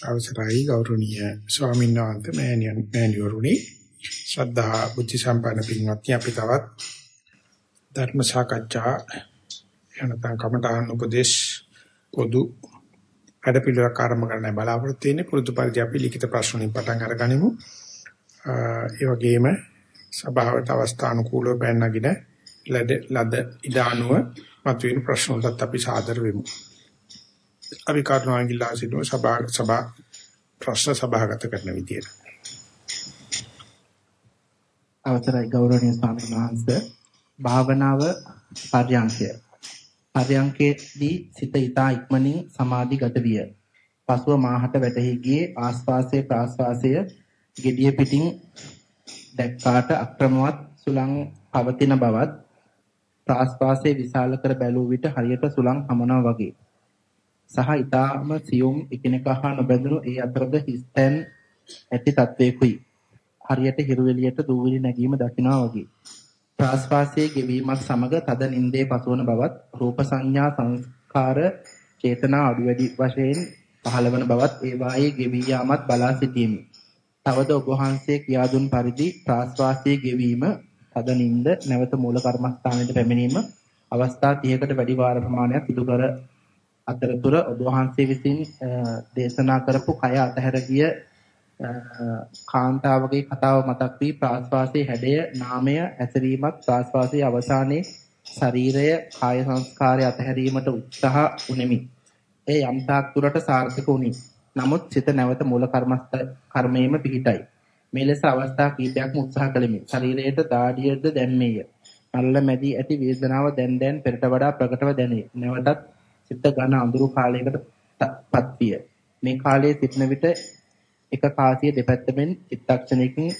අවසරයි ගෞරවනීය ස්වාමීන් වහන්සේ මෑණියන් මෑණිවරුනි. ශ්‍රද්ධා බුද්ධ සම්පන්න පින්වත්නි අපි තවත් ධර්ම සාකච්ඡා යනතම් කමඨාන් උපදේශ පොදු වැඩපිළිවෙලක් ආරම්භ කරන්න බලාපොරොත්තු වෙන්නේ. පුරුදු පරිදි අපි ලිඛිත ප්‍රශ්න වලින් පටන් අරගනිමු. ඒ වගේම සභාවට අවස්ථානුකූලව බැන්නගින ලද ලද ඉදානුව මතුවෙන ප්‍රශ්න වලට අපි සාදර වෙමු. අපි කරුණාගිල්ලා සිටින සභා සභා ප්‍රශ්න සභාගත කරන විදියට. අවසරයි ගෞරවනීය ස්වාමීන් වහන්සේ භාවනාව පර්යංකය. පර්යංකයේදී සිත ඊතා ඉක්මනින් සමාධිගත විය. පසුව මාහට වැටහි ගියේ ආස්වාසය ප්‍රාස්වාසය gediya පිටින් දැක්කාට අක්‍රමවත් සුලං පවතින බවත් ප්‍රාස්වාසයේ විශාල කර බැලුව විට හරියට සුලං හමනවා වගේ. සහ ඊටාම සියුම් එකිනෙක හා නොබැඳුණු ඒ අතරද හිස්තැන් ඇති තත්වයකුයි. හරියට හිරු එළියට දූවිලි නැගීම දකිනවා වගේ. ප්‍රාස්වාසයේ ගෙවීමත් සමග තද නින්දේ පසුවන බවත් රූප සංඥා සංස්කාර චේතනා අඩු වැඩි වශයෙන් පහළවන බවත් ඒ වායේ ගෙවී යාමත් බලා සිටීමි. තවද ඔබ වහන්සේ කියා දුන් පරිදි ප්‍රාස්වාසයේ ගෙවීම තද නින්ද නැවත මූල කර්මස්ථානයට පැමිණීම අවස්ථා 30කට වැඩි වාර ප්‍රමාණයක් සිදු කර අතරතුර ඔබ වහන්සේ විසින් දේශනා කරපු කය අතහැර ගිය කාන්තාවගේ කතාව මතක් වී ප්‍රාශ්වාසයේ හැඩය නාමය ඇසරීමත් ප්‍රාශ්වාසයේ අවසානයේ ශරීරය කාය සංස්කාරය අතහැරීමට උත්සාහ උනේමි. ඒ යම් තාක් දුරට සාර්ථක වුණි. නමුත් සිත නැවත මූල කර්මස්ත කර්මයේම පිහිටයි. මේ ලෙස අවස්ථා කිහිපයක්ම උත්සාහ කළෙමි. ශරීරයට දාඩියද දැම්මේය. මල්ල මැදි ඇති වේදනාව දැන් දැන් පෙරට වඩා ප්‍රකටව දැනේ. නැවතත් සිත ඝන අඳුරු කාලයකටපත් විය. මේ කාලයේ සිටන විට එක කාසිය දෙපැත්තෙන් චිත්තක්ෂණයකින්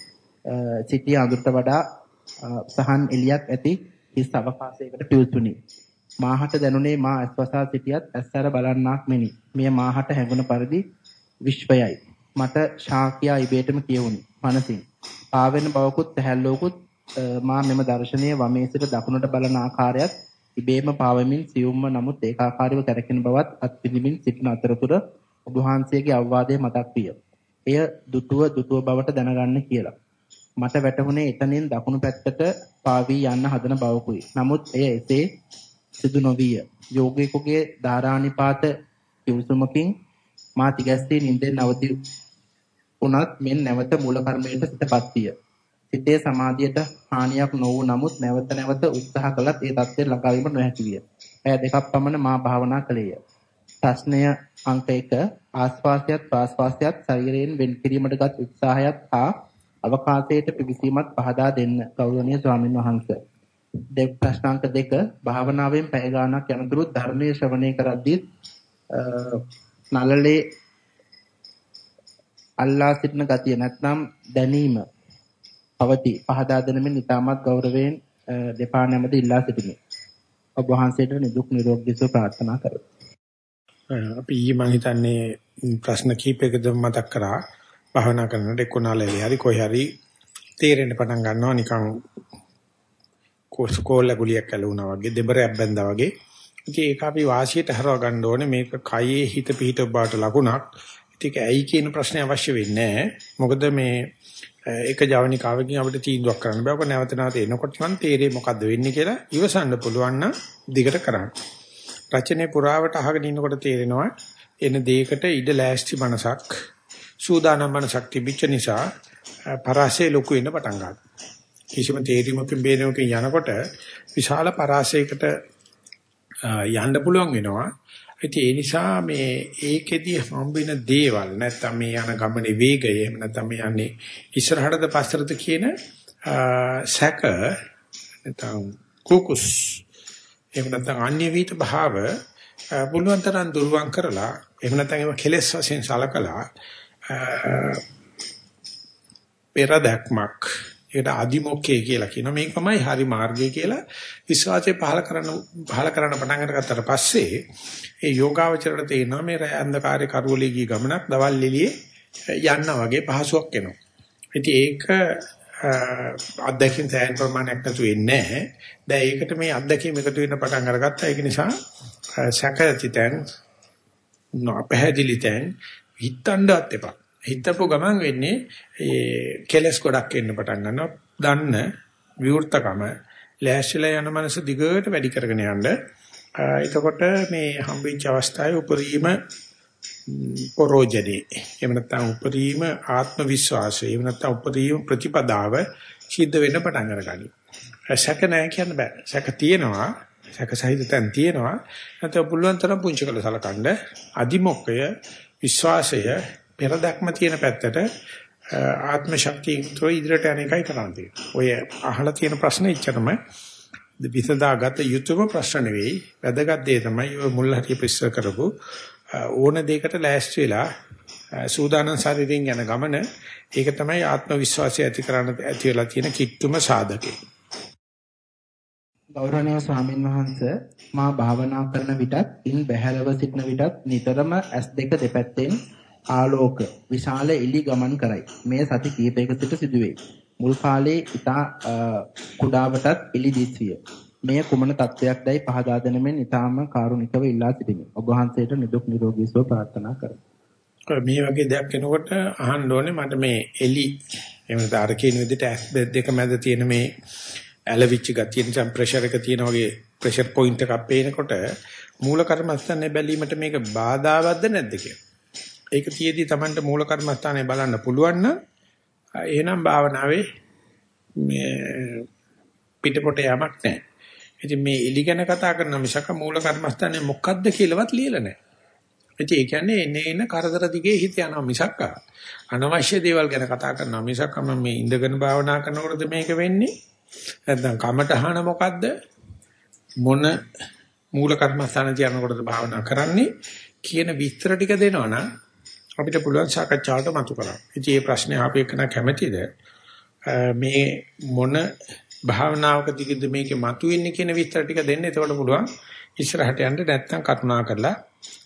සිටි අඳුරට වඩා සහන් එලියක් ඇති හිස් අවකාශයකට පිවිතුනි. මාහට දැනුනේ මා අස්වසා සිටියත් ඇස්සර බලන්නාක් මෙනි. මෙය මාහට හැඟුණ පරිදි විශ්වයයි. මට ශාකියා ඉබේටම කියවුනි. මනසින්. පාවෙන බවකුත් හැල්ලෝකුත් මා මෙම දර්ශනීය වමේ සිට දකුණට බලන ආකාරයත් ඉබේම පාවමින් සියුම්ම නමුත් ඒකාකාරීව කැරකෙන බවත් අත්විඳිමින් සිටින අතරතුර ඔබ වහන්සේගේ අවවාදය මතක් විය. එය දුටුව දුටුව බවට දැනගන්න කියලා. මට වැටහුණේ එතනින් දකුණු පැත්තට පාවී යන්න හදන බවකුයි. නමුත් එය එසේ සිදු නොවිය. යෝගීකෝගේ ධාරානිපාත කිව්සුමකින් මා තිගැස්සේ නිින්දෙන් නවති උනත් මෙන් නැවත මූල කර්මයට සිතපත් විය. සිතේ සමාධියට හානියක් නොවු නමුත් නැවත නැවත උත්සාහ කළත් ඒ தත්ත්වයට ළඟා වීමට නොහැකි විය. පැය දෙකක් පමණ මා භාවනා කළේය. ප්‍රශ්නය අංක 1 ආස්වාසයත් ප්‍රාස්වාසයත් ශරීරයෙන් වෙන් කිරීමටගත් උත්සාහයත් හා අවකාශයට පිවිසීමත් පහදා දෙන්න ගෞරවනීය ස්වාමින් වහන්සේ. දෙක් ප්‍රශ්නාංක 2 භාවනාවෙන් පැය ගාණක් යනතුරු ධර්මයේ ශ්‍රවණය කරද්දී නලලේ අල්ලා සිටින ගතිය නැත්නම් දැනීම පවතී. පහදා දෙනමින් ඉතාමත් ගෞරවයෙන් දෙපා නැමද ඉල්ලා සිටිමි. ඔබ වහන්සේට නිදුක් නිරෝගී සුව ප්‍රාර්ථනා කරමි. අපි ඊ මම හිතන්නේ ප්‍රශ්න කීපයකද මතක් කරා භාවනා කරනකොට එක්ක නාලේ හරි කොයි හරි තේරෙන්න පටන් ගන්නවා නිකන් කෝස්කෝල ගුලියක් ඇලුනා වගේ දෙබරයක් බැඳා වගේ. ඉතින් ඒක අපි වාසියට හරව ගන්න ඕනේ මේක කයේ හිත පිහිට බාට ලකුණක්. ඒක ඇයි කියන ප්‍රශ්නේ අවශ්‍ය වෙන්නේ නැහැ. මොකද මේ එක ජවනිකාවකින් අපිට තීන්දුවක් කරන්න බෑ. ඔක නැවත නැවත එනකොට නම් තේරෙයි මොකද්ද වෙන්නේ කියලා ඉවසන්න පුළුවන් නම් දිගට කරන්න. රචනයේ පුරාවට අහගෙන ඉන්නකොට තේරෙනවා එන දෙයකට ඉඩ ලෑස්ති මනසක් සූදානම් මනසක් තිබිච්ච නිසා පරාසය ලොකු වෙන්න පටන් ගන්නවා. කිසිම තේරීමකින් බේරෙමකින් යනකොට විශාල පරාසයකට යන්න පුළුවන් වෙනවා. ඉතින් ඒ නිසා මේ ඒකෙදි හම්බෙන දේවල් නැත්තම් මේ යන ගමනේ වේගය එහෙම නැත්තම් මේ යන්නේ ඉස්සරහටද පස්සටද කියන සැක නැත්තම් කුකුස් එහෙම නැත්තම් අන්‍ය වීත භාව පුළුවන් තරම් දුර්වං කරලා එහෙම නැත්තම් ඒව කෙලෙස් වශයෙන් සලකලා පෙර දැක්මක් ඒකට අදිමොක්කේ කියලා කියනවා මේකමයි හරි මාර්ගය කියලා විශ්වාසය පහල කරන පහල කරන්න පටන් අරගත්තට පස්සේ ඒ යෝගාවචරයට තේරෙනවා මේ රය අන්ධකාරයේ කරවලේ ගිය ගමනක් දවල් එළියේ යන්න වගේ පහසුවක් එනවා. ඉතින් ඒක අත්දැකීම් සෑහෙන ප්‍රමාණයක් නැතු වෙන්නේ නැහැ. දැන් ඒකට මේ අත්දැකීම් එකතු වෙන්න පටන් අරගත්තා. ඒක නිසා සැකතිතෙන් නොපැහැදිලිතෙන් හිතන්නවත් එපා. හිතපු ගමන් වෙන්නේ ඒ කෙලස් ගොඩක් එන්න පටන් ගන්නවා. දන්න විවෘතකම ලෑස්තිලා යන මනස දිගට වැඩි කරගෙන යන්න. එතකොට මේ හම්බෙච්ච අවස්ථාවේ උපරිම පරෝජනේ එහෙම නැත්නම් උපරිම ආත්ම විශ්වාසය එහෙම නැත්නම් උපරිම ප්‍රතිපදාව සිද්ධ වෙන්න පටන් අරගනි. සැක නැහැ කියන්න බෑ. සැක තියෙනවා. සැක සහිත තැන් තියෙනවා. නැත්නම් පුළුවන් තරම් පුංචි කළ සලකන්න අදිමොක්කය විශ්වාසය පෙරදක්ම තියෙන පැත්තට ආත්ම ශක්තිය ඉදිරියට යන එකයි කරන්නේ. ඔය අහලා තියෙන ප්‍රශ්නේ ඉච්චරම විසඳාගත යුතුම ප්‍රශ්න නෙවෙයි. වැදගත් දේ තමයි ඔය මුල් හරිය පිස්ස කරපු ඕන දෙයකට ලෑස්ති වෙලා සූදානම් ශරීරයෙන් යන ගමන ඒක තමයි ආත්ම විශ්වාසය ඇති කරන්න ඇති වෙලා තියෙන කිට්ටුම සාධකේ. ගෞරවනීය ස්වාමීන් වහන්ස මා භාවනා කරන විටත් ඉන් බැහැරව සිටන විටත් නිතරම S2 දෙපැත්තෙන් ආලෝක විශාල එලි ගමන් කරයි. මේ සති කීපයක සිට සිදුවේ. මුල් කාලේ ඉතා කුඩාවටත් එලි දිස්විය. මෙය කුමන තත්වයක්දයි පහදා දෙනමින් ඊටාම කාරුණිකව ඉල්ලා සිටිමි. ඔබ වහන්සේට නිදුක් නිරෝගී සුව ප්‍රාර්ථනා කරමි. මේ වගේ දෙයක් එනකොට අහන්න ඕනේ මට මේ එලි එහෙම නැත්නම් අර කියන විදිහට ඇස් දෙක මැද තියෙන මේ ඇලවිච්ච ගතිය නිසා ප්‍රෙෂර් එක තියෙන වගේ ප්‍රෙෂර් පොයින්ට් එකක් පේනකොට මූල කර්මස්ථානේ බැලීමට මේක බාධාවත්ද නැද්ද කියලා. ඒක තියේදී Tamanට මූල කර්මස්ථානේ බලන්න පුළුවන් නම් එහෙනම් භාවනාවේ මේ පිටපොට යamak නැහැ. ඉතින් මේ එලි ගැන කතා කරන මිසක මූල කර්මස්ථානේ මොකද්ද කියලාවත් ලියලා නැහැ. ඉතින් ඒ කියන්නේ එන්නේ එන කරදර දිගේ හිත යනවා මිසක් අනවශ්‍ය දේවල් ගැන කතා කරනවා මිසක් මම මේ ඉඳගෙන භාවනා කරනකොටද මේක වෙන්නේ? නැත්නම් කමටහන මොකද්ද? මොන මූල කර්මස්ථාන තියනකොටද භාවනා කරන්නේ කියන විස්තර ටික දෙනවනම් අපිට පුළුවන් සාකච්ඡාවට මතු කරන්න. ඉතින් මේ ප්‍රශ්නේ ආපු එකන කැමැතිද? මේ මොන භාවනාවක දිගද මේකේ මතුවෙන්නේ කියන විස්තර ටික දෙන්න. එතකොට පුළුවන් ඉස්සරහට යන්න නැත්නම් කරුණා කරලා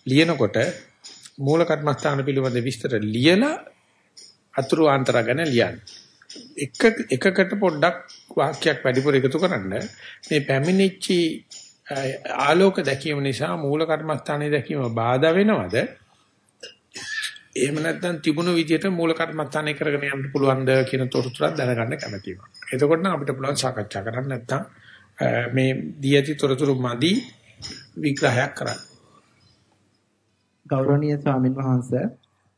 ලියනකොට මූල කර්මස්ථාන පිළිබඳ විස්තර ලියලා අතුරු ආන්තර ගැන ලියන්න. එක එකකට පොඩ්ඩක් වාක්‍යයක් වැඩිපුර එකතු කරන්න මේ පැමිණිච්චි ආලෝක දැකීම නිසා මූල කර්මස්ථානයේ දැකීම බාධා වෙනවද? එහෙම නැත්නම් තිබුණු විදියට මූල කර්මස්ථානය කරගෙන යන්න පුළුවන්ද කියන තොරතුරක් දැනගන්න කැමතියි. එතකොට නම් අපිට පුළුවන් සාකච්ඡා කරන්න නැත්නම් මේ දී ඇති තොරතුරු මදි විග්‍රහයක් කරන්න. ගෞරවනීය ස්වාමින් වහන්සේ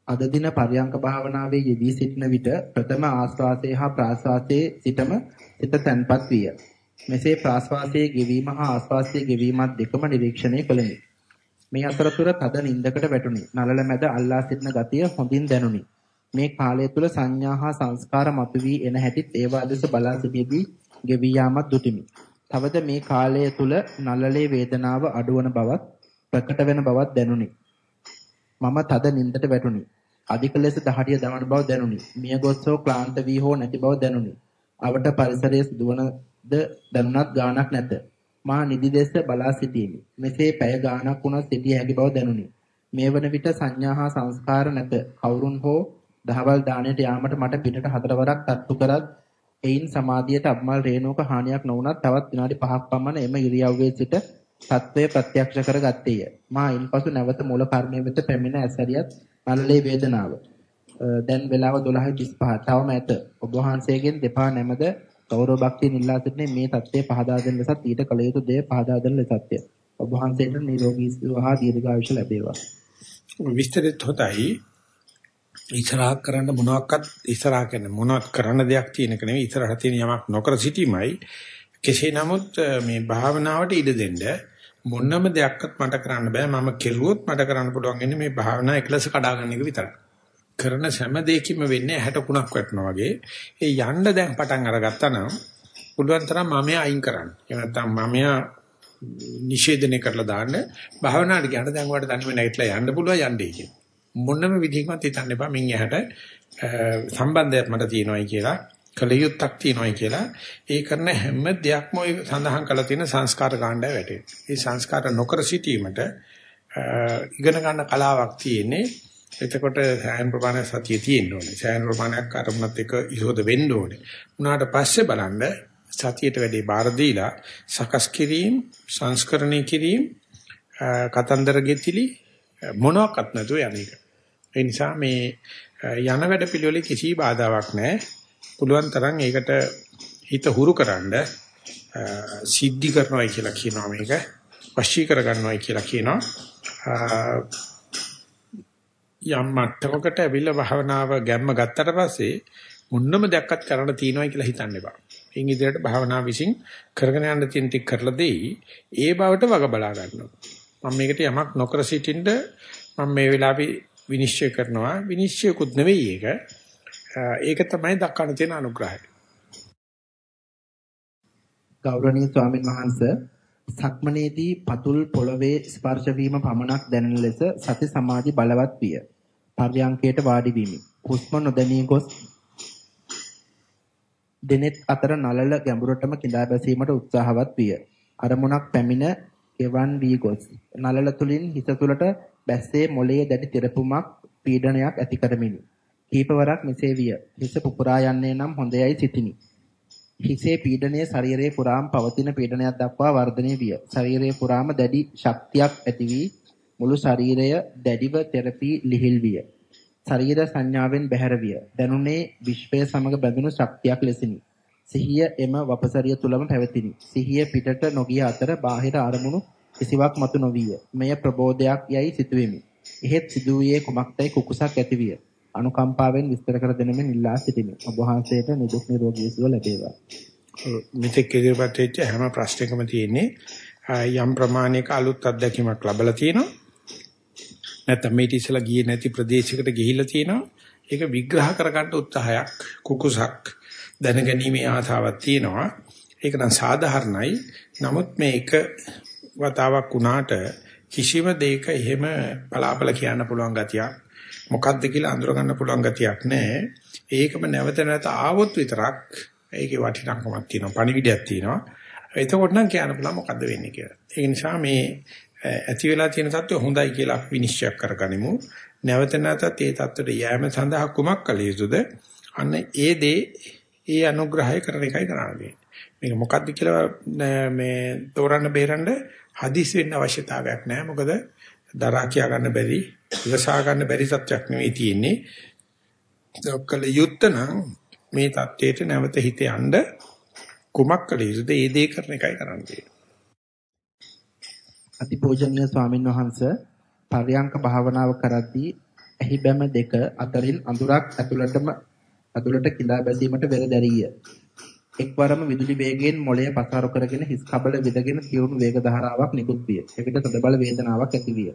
අද දින පරියංක භාවනාවේ යෙදී සිටින විට ප්‍රථම ආස්වාසයේ හා ප්‍රාස්වාසයේ සිටම සිත තැන්පත් විය. මෙසේ ප්‍රාස්වාසයේ ගෙවීම හා ආස්වාසයේ ගෙවීමත් දෙකම නිරීක්ෂණය කළෙමි. මේ අතරතුර තද නින්දකට වැටුනි. නලල මැද අල්ලා සිටින ගතිය හොඳින් දැනුනි. මේ කාලය තුල සංඥා හා සංස්කාර මතුවී එන හැටිත් ඒවා දෙස බලා සිටියේදී ගෙවී යාමත් දුටිමි. තවද මේ කාලය තුල නලලේ වේදනාව අඩුවන බවත් ප්‍රකට වෙන බවත් දැනුනි. මම තද නින්දට වැටුනි. අධික ලෙස දහඩිය දවන බව දැනුනි. මියගොස්සෝ ක්ලාන්ත වී හෝ නැති බව දැනුනි. අවට පරිසරයේ සිදුවනද දැනුණත් ගාණක් නැත. මා නිදි දෙස බලා සිටීමි. මෙසේ පැය ගාණක් වුණත් සිටිය හැකි බව දැනුනි. මේ වන විට සංඥා හා සංස්කාර නැත. කවුරුන් හෝ දහවල් දාණයට යාමට මට පිටට හතරවරක් තට්ටු කරත් එයින් සමාධියට අබ්මල් රේණුවක හානියක් නොවුනත් තවත් විනාඩි 5ක් පමණ එම ඉරියව්වේ සිට తත්වය ප්‍රත්‍යක්ෂ කරගත්තේය. මා ඉන්පසු නැවත මූල කර්මයේ වෙත පැමිණ ඇසරියත් නළලේ වේදනාව. දැන් වෙලාව 12:35. තවම ඇත. ඔබ වහන්සේගෙන් දෙපා නැමද ගෞරව භක්තිය නිල්ලා සිටින මේ தත්ත්වය පහදා දෙන ලෙසත් ඊට කල යුතු දේ පහදා දෙන ලෙසත්ය. ඔබ වහන්සේට නිරෝගී සුවහා දීර්ඝායුෂ ලැබේවා. විස්තරිත හොතයි ඉස්සරහ කරන්න මොනවාක්වත් ඉස්සරහ කියන්නේ මොනවත් කරන්න දෙයක් තියෙන එක නෙවෙයි. ඉස්සරහ තියෙන යමක් නොකර සිටීමයි. කෙසේ නමුත් මේ භාවනාවට ඉඩ දෙන්න මොනම දෙයක්වත් මට කරන්න බෑ. මම කෙරුවොත් මට කරන්න පුළුවන් ඉන්නේ මේ භාවනා එකලස කඩා ගන්න එක විතරයි. කරන සෑම දෙයකින්ම වෙන්නේ 63ක් වටනවා වගේ. ඒ යන්න දැන් පටන් අරගත්තා නම් පුළුවන් තරම් මමයා අයින් කරන්න. එහෙම නැත්නම් මමයා නිෂේධනය කරලා දාන්න. භාවනාවට ගියන දැන් වට තනියම නැගිටලා යන්න පුළුවන් යන්නේ කියලා. මොනම විදිහකින්වත් හිතන්න එපා. මින් එහාට සම්බන්ධයක් මට තියෙනවායි කියලා කලියුත්තක් තියෙනවායි කියලා. ඒ කරන හැම දෙයක්ම ඔය සඳහන් කරලා තියෙන සංස්කාර කාණ්ඩය වැටේ. මේ සංස්කාර නොකර සිටීමට ඉගෙන ගන්න කලාවක් තියෙන්නේ. එතකොට සෑයන් ප්‍රමාණය සතිය තියෙන්න ඕනේ. සෑයන් ප්‍රමාණයක් අරමුණත් එක්ක ඉහොද වෙන්න ඕනේ. උනාට පස්සේ බලන්න සතියට වැඩි බාර දීලා සකස් කිරීම, සංස්කරණය කිරීම, කතන්දර ගෙතිලි මොනවාක්වත් නැතුව යන්නේක. ඒ නිසා මේ යන වැඩ පිළිවෙලේ කිසි බාධාවක් නැහැ. පුළුවන් තරම් ඒකට හිත හුරුකරනද සිද්ධි කරනවා කියලා කියනවා මේක. වශී කරගන්නවා කියලා කියනවා. යම් මට්ටමකට ඇවිල්ලා භාවනාව ගැම්ම ගත්තට පස්සේ මුන්නම දැක්කත් කරන්න තියනවා කියලා හිතන්න එපා. ඉන් ඉදිරියට භාවනාව විසින් කරගෙන යන්න තියෙන ටික කරලා දෙයි. ඒ බවට වග බලා ගන්නවා. මම මේකට යමක් නොකර සිටින්න මම මේ වෙලාවේ විනිශ්චය කරනවා. විනිශ්චයකුත් නෙවෙයි ඒක. ඒක තමයි දක්වන්න තියෙන අනුග්‍රහය. ගෞරවනීය ස්වාමීන් වහන්සේ සක්මනේදී පතුල් පොළවේ ස්පර්ශ වීම පමණක් දැනෙන ලෙස සති සමාධි බලවත් විය. පර්යංකයට වාඩි වීමි. හුස්ම නොදැනී ගොස් දෙනෙත් අතර නලල ගැඹුරටම කිඳා බැසීමට උත්සාහවත් විය. අරමුණක් පැමිණ එවන් වී ගොස් නලල තුලින් හිත තුලට බැස්සේ මොළයේ දැඩි තෙරපුමක් පීඩනයක් ඇති කරමිනි. කීපවරක් මෙසේ විය. හිස පුපුරා යන්නේ නම් හොඳයයි සිතිනි. හිසේ පීඩනය ශරීරයේ පුරාම පවතින පීඩනයක් දක්වා වර්ධනය විය. ශරීරයේ පුරාම දැඩි ශක්තියක් ඇති වී මුළු ශරීරය දැඩිව තෙරපි ලිහිල් විය. ශරීර සංඥාවෙන් බැහැර විය. දැනුනේ විශ්වය සමග බැඳුණු ශක්තියක් ලෙසිනි. සිහිය එම වපසරිය තුලම පැවතිනි. සිහිය පිටට නොගිය අතර බාහිර අරමුණු කිසිවක් මතු නොවිය. මෙය ප්‍රබෝධයක් යයි සිතුවෙමි. එහෙත් සිදුවේ කුමක්දයි කුකුසක් ඇතිවිය. අනුකම්පාවෙන් විස්තර කර දෙනෙමින් ඉල්ලා සිටිමි. ඔබ වහන්සේට නිදුක් නිරෝගී සුව ලැබේවා. මෙතෙක් ඉදිරිපත් වෙච්ච හැම ප්‍රශ්නයකම තියෙන්නේ යම් ප්‍රමාණයක අලුත් අත්දැකීමක් ලැබලා තියෙනවා. නැත්නම් මේ ඉතිසලා ගියේ නැති ප්‍රදේශයකට ගිහිල්ලා තියෙනවා. ඒක විග්‍රහ කරගන්න උත්සාහයක් කුකුසක් දැනගැනීමේ ආසාවක් තියෙනවා. ඒක නම් සාධාරණයි. නමුත් මේ එක වතාවක් වුණාට කිසිම දෙයක එහෙම බලාපල කියන්න පුළුවන් ගතියක් මොකක්ද කියලා අඳුර ගන්න පුළුවන් ගතියක් නැහැ. ඒකම නැවත නැවත ආවොත් විතරක් ඒකේ වටිනාකමක් තියෙනවා. පණිවිඩයක් තියෙනවා. එතකොට නම් කියන්න පුළුවන් මොකද්ද වෙන්නේ කියලා. ඒ නිසා මේ ඇති වෙලා තියෙන தত্ত্বය හොඳයි කියලා අපි විනිශ්චය කරගනිමු. නැවත නැවතත් ඒ தত্ত্বයට යෑම සඳහා කුමක් කළ යුතුද? අන්න ඒ දේ ඒ අනුග්‍රහය කරන එකයි කරන්නේ. මේක මොකද්ද කියලා මේ තෝරන්න බේරන්න හදිස් වෙන්න අවශ්‍යතාවයක් නැහැ. මොකද දරා කියා ගන්න බැරි, විසසා ගන්න බැරි සත්‍යක් නෙවෙයි තියෙන්නේ. ඔක්කල යුත්තනම් මේ தത്വයට නැවත හිත යන්න කුමක් කළ යුතුද? ඒ දේ කරන එකයි කරන්නේ. අතිපූජනීය ස්වාමින් වහන්සේ පර්යංක භාවනාව කරද්දී එහි බැම දෙක අතරින් අඳුරක් ඇතුළටම ඇතුළට කිඳා බැසීමට වෙර දැරිය. එක්වරම විදුලි වේගයෙන් මොළය පසාරු කරගෙන හිස් කබල විදගෙන තියුණු වේග ධාරාවක් නිකුත් විය. එවිට තදබල වේදනාවක් ඇති විය.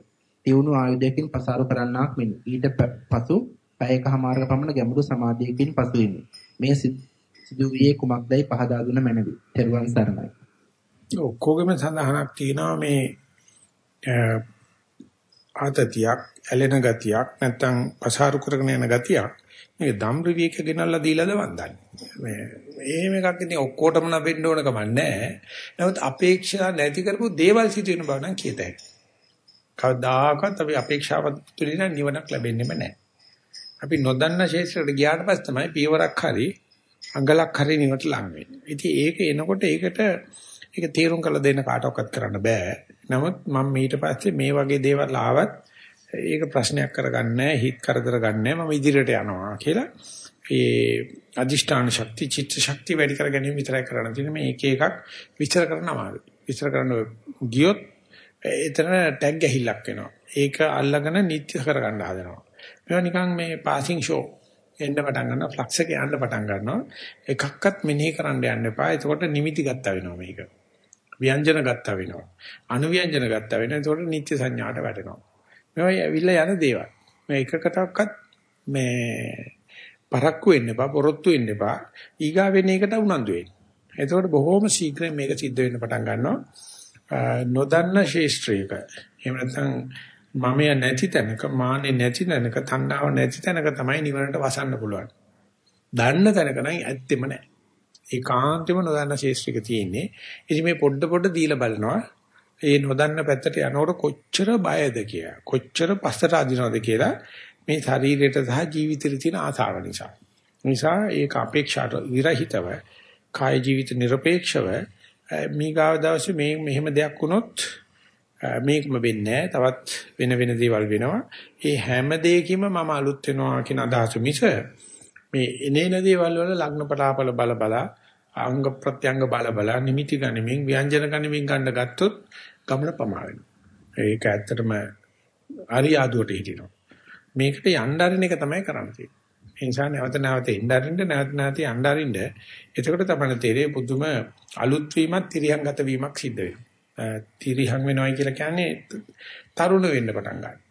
තියුණු ආයුධයකින් පසාරු කරන්නාක් මෙනි. ඊට පසු පැයකමාරක පමණ ගැඹුරු සමාධියකින් පසු වෙමි. මේ සිදුවියේ කුමක්දයි පහදා දුන මැනවි. තෙරුවන් සරණයි. ඔක්කොගෙම සඳහනක් තියෙනවා මේ ආතතියක්, ඇලෙන ගතියක්, නැත්තම් පසාරු කරගෙන යන ගතියක්. මේ ධම්රවියක ගෙනල්ලා දීලාද වන්දන්නේ. මේ එහෙම එකක් ඉතින් ඔක්කොටම නැවෙන්න ඕන කම නැහැ. නමුත් අපේක්ෂා නැති කරපු දේවල් සිදු වෙන බව නම් කියතයි. කවදාකවත් අපි අපේක්ෂාවත් තුලින් නිවනක් ලැබෙන්නේම නැහැ. අපි නොදන්න ශේෂ්ත්‍රයට ගියාට පස්සේ තමයි පියවරක් හරි අඟලක් හරි නිවට ලං වෙන්නේ. ඉතින් ඒක එනකොට ඒකට ඒක තීරුම් කළ දෙන්න කාටවත් කරන්න බෑ. නමුත් මම ඊට පස්සේ මේ වගේ දේවල් ආවත් ඒක ප්‍රශ්නයක් කරගන්නේ හිත කරදර ගන්නෑ මම ඉදිරියට යනවා කියලා. ඒ අදිෂ්ඨාන ශක්තිය චිත්ත ශක්තිය වැඩි කර ගැනීම විතරයි කරන්න තියෙන්නේ. මේ එක එකක් විස්තර කරන්න අමාරුයි. විස්තර කරන්න ගියොත් එතන ටැග් ගැහිල්ලක් වෙනවා ඒක අල්ලගෙන නිත්‍ය කරගන්න හදනවා. මේවා නිකන් මේ පාසින් ෂෝ එන්න පටන් ගන්නවා ෆ්ලක්ස් එක යන්න පටන් ගන්නවා. එකක්වත් මෙනෙහි කරන්න යන්න එපා. එතකොට නිමිති ගත්තා වෙනවා මේක. ව්‍යංජන ගත්තා වෙනවා අනුව්‍යංජන ගත්තා වෙනවා එතකොට නිත්‍ය සංඥාට වැටෙනවා මේවා ඇවිල්ලා යන දේවල්. මේ එකකටවත් මේ පරක්කු වෙන්න එපා, පොරොත්තු වෙන්න එපා. ඊගා වෙන එකට උනන්දු වෙන්න. එතකොට බොහොම ශීඝ්‍රයෙන් මේක සිද්ධ වෙන්න පටන් ගන්නවා. නොදන්න ශේෂ්ත්‍රයක. එහෙම නැත්නම් මමය නැති තැනක, මාන්නේ නැති තැනක, තණ්හාව නැති තැනක තමයි නිවනට වසන්න පුළුවන්. දන්න තැනක නම් ඇත්තෙම නැහැ. ඒකාන්තෙම නොදන්න ශේෂ්ත්‍රික තියෙන්නේ. ඉතින් මේ පොඩ පොඩ දීලා බලනවා. ඒ නොදන්න පැත්තට යනකොට කොච්චර බයද කියලා. කොච්චර පස්සට අදිනවද කියලා මේ ශරීරයට සහ ජීවිතයට තියෙන ආසාව නිසා. නිසා ඒක අපේක්ෂාට විරහිතව කාය ජීවිත নিরপেক্ষව මේ ගාව දවසේ මේ මෙහෙම දෙයක් වුණොත් මේකම වෙන්නේ තවත් වෙන වෙන දේවල් වෙනවා. ඒ හැම දෙයකම මම අලුත් වෙනවා කියන අදහස මිස මේ එනේන දේවල් වල ලග්න පලාපල බල බලා අංග ප්‍රත්‍යංග බල බල නිමිති ගනිමින් ව්‍යංජන ගනිමින් ගන්න ගත්තොත් ගමන පමා වෙනවා. ඒක ඇත්තටම අරියාදුවට හිටිනවා. මේකට යන්න අරින එක තමයි කරන්න තියෙන්නේ. ඒ නිසා නැවත නැවත එන්න අරින්න නැවත නැවත යන්න අරින්න එතකොට තමයි තේරෙන්නේ පුදුම අලුත් වීමක් තිරියන්ගත වීමක් සිද්ධ වෙනවා. තිරියන් වෙනවා කියලා කියන්නේ තරුණ වෙන්න පටන් ගන්නවා.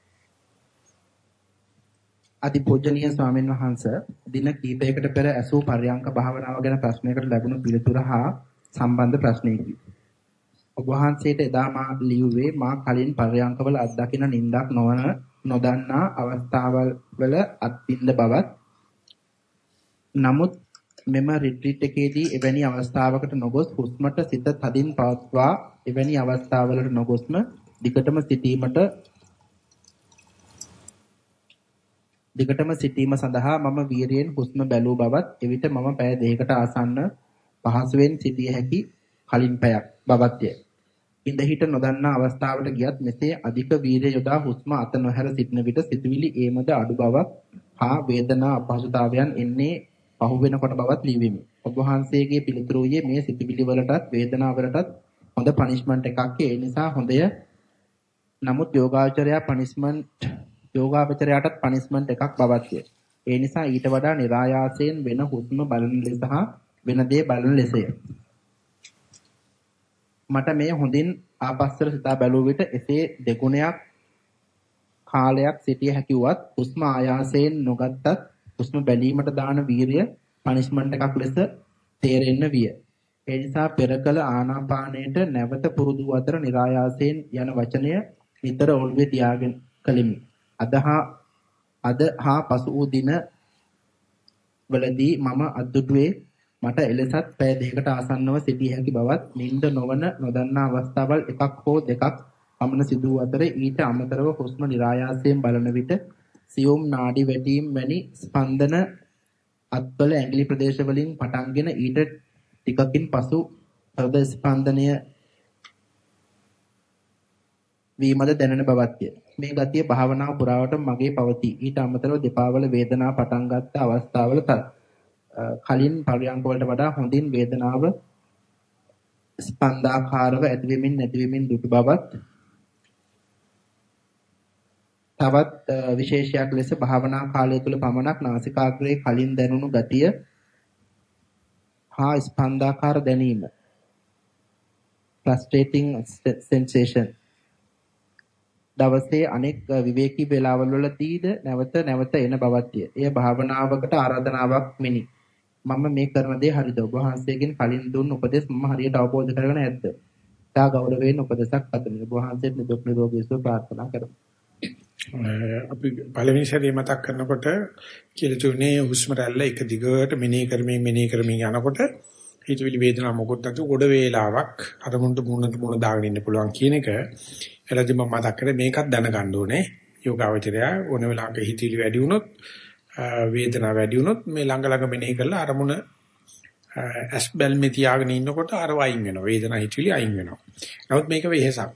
අතිපූජනීය ස්වාමීන් වහන්ස දින කිහිපයකට පෙර ඇසූ පර්යංක භාවනාව ගැන ප්‍රශ්නයකට ලැබුණු පිළිතුර හා සම්බන්ධ ප්‍රශ්නයකි. ඔබ වහන්සේට එදා මා ලියුවේ මා කලින් පර්යංකවල අත්දකින නිින්දක් නොවන නොදන්නා අවස්ථාවල් වල අත්විඳ බවත් නමුත් මෙම රිට්‍රීට් එකේදී එවැනි අවස්ථාවකට නොගොස් හුස්මට සිත තදින් පවත්වා එවැනි අවස්ථාවලට නොගොස්ම දිගටම සිටීමට දිගටම සිටීම සඳහා මම වීරියෙන් හුස්ම බැලූ බවත් එවිට මම පැය දෙකකට ආසන්න පහසුවෙන් සිටිය හැකි කලින් පැයක් බවත්ය. ඉඳ හිට නොදන්නා අවස්ථාවට ගියත් මෙසේ අධික වීර්ය යොදා හුස්ම අත නොහැර සිටින විට සිතුවිලි ඒමද අඩු බවක් හා වේදනා අපහසුතාවයන් එන්නේ පහු වෙනකොට බවත් ලියවෙමි. ඔබ වහන්සේගේ පිළිතුරුයේ මේ සිතුවිලි වලටත් වේදනා වලටත් හොඳ පනිෂ්මන්ට් එකක් ඒ නිසා හොඳය. නමුත් යෝගාචරයා පනිෂ්මන්ට් යෝගාවචරයටත් පනිස්මන්ට් එකක් බවත්ය. ඒ නිසා ඊට වඩා નિરાයාසයෙන් වෙන හුස්ම බලන ලෙස හා වෙන දේ බලන ලෙසය. මට මේ හොඳින් ආපස්සට සිතා බැලුව විට එසේ දෙගුණයක් කාලයක් සිටිය හැකිවත් හුස්ම ආයාසයෙන් නොගත්තත් හුස්ම බැලීමට දාන වීරිය පනිස්මන්ට් එකක් ලෙස තේරෙන්න විය. ඒ නිසා පෙර කල ආනාපානයට නැවත පුරුදු අතර નિરાයාසයෙන් යන වචනය නිතර ඔළුවේ තියාගෙන කලිමි. අදහා අද හා පසු වූ දින වලදී මම අද්දුටුවේ මට එලෙසත් පැය දෙකකට ආසන්නව සිටිය හැකි බවත් නිින්ද නොවන නොදන්නා අවස්ථාවල් එකක් හෝ දෙකක් පමණ සිදු අතර ඊට අමතරව හුස්ම નિરાයාසයෙන් බලන විට සියුම් නාඩි වැටීම් වැනි ස්පන්දන අත්වල ඇඟිලි ප්‍රදේශ වලින් පටන්ගෙන ඊට ටිකකින් පසු හෘද ස්පන්දනය වීමද දැනෙන බවත්ය. මේ ගතිය භාවනාව පුරාවට මගේ පවතී. ඊට අමතරව දෙපා වල වේදනාව පටන් ගත්ත අවස්ථාවල කලින් පරියන්ක වලට වඩා හොඳින් වේදනාව ස්පන්දාකාරව ඇතිවෙමින් නැතිවෙමින් දුටු බවත් තවත් විශේෂයක් ලෙස භාවනා කාලය තුල පමණක් නාසිකාග්‍රයේ කලින් දැනුණු ගතිය හා ස්පන්දාකාර දැනීම frustrating sensation දවසේ අනෙක් විවේකී වේලාවල් වලදීද නැවත නැවත එන බවත්ය. එය භාවනාවකට ආරාධනාවක් මෙනි. මම මේ කරන දේ හරිද? ඔබ වහන්සේගෙන් කලින් දුන් උපදෙස් මම හරියට අවබෝධ කරගෙන ඇද්ද? තා ගෞරවයෙන් උපදෙසක් අතමින් ඔබ වහන්සේට නිදුක් නිරෝගී සුව ප්‍රාර්ථනා කරමි. අපි පළවෙනි සැරේ මතක් කරනකොට කියලා තුනේ හුස්ම රැල්ල එක දිගට මෙනෙහි කරමින් මෙනෙහි කරමින් යනකොට හිතවිලි වේදනා මොකොත් නැතු ගොඩ වේලාවක් අරමුණට මුණට මුණ දාගෙන ඉන්න පුළුවන් කියන එක එළදි මම මතක් කරේ මේකත් දැනගන්න ඕනේ යෝගාවචරය ඕන වෙලාවක හිතවිලි වැඩි වුණොත් වේදනාව වැඩි වුණොත් මේ ළඟ ළඟ මෙනෙහි කරලා අරමුණ ඇස් බැල්මේ තියාගෙන ඉන්නකොට අර වයින් වෙනවා වේදනාව හිතවිලි අයින් වෙනවා නමුත් මේක වෙහසක්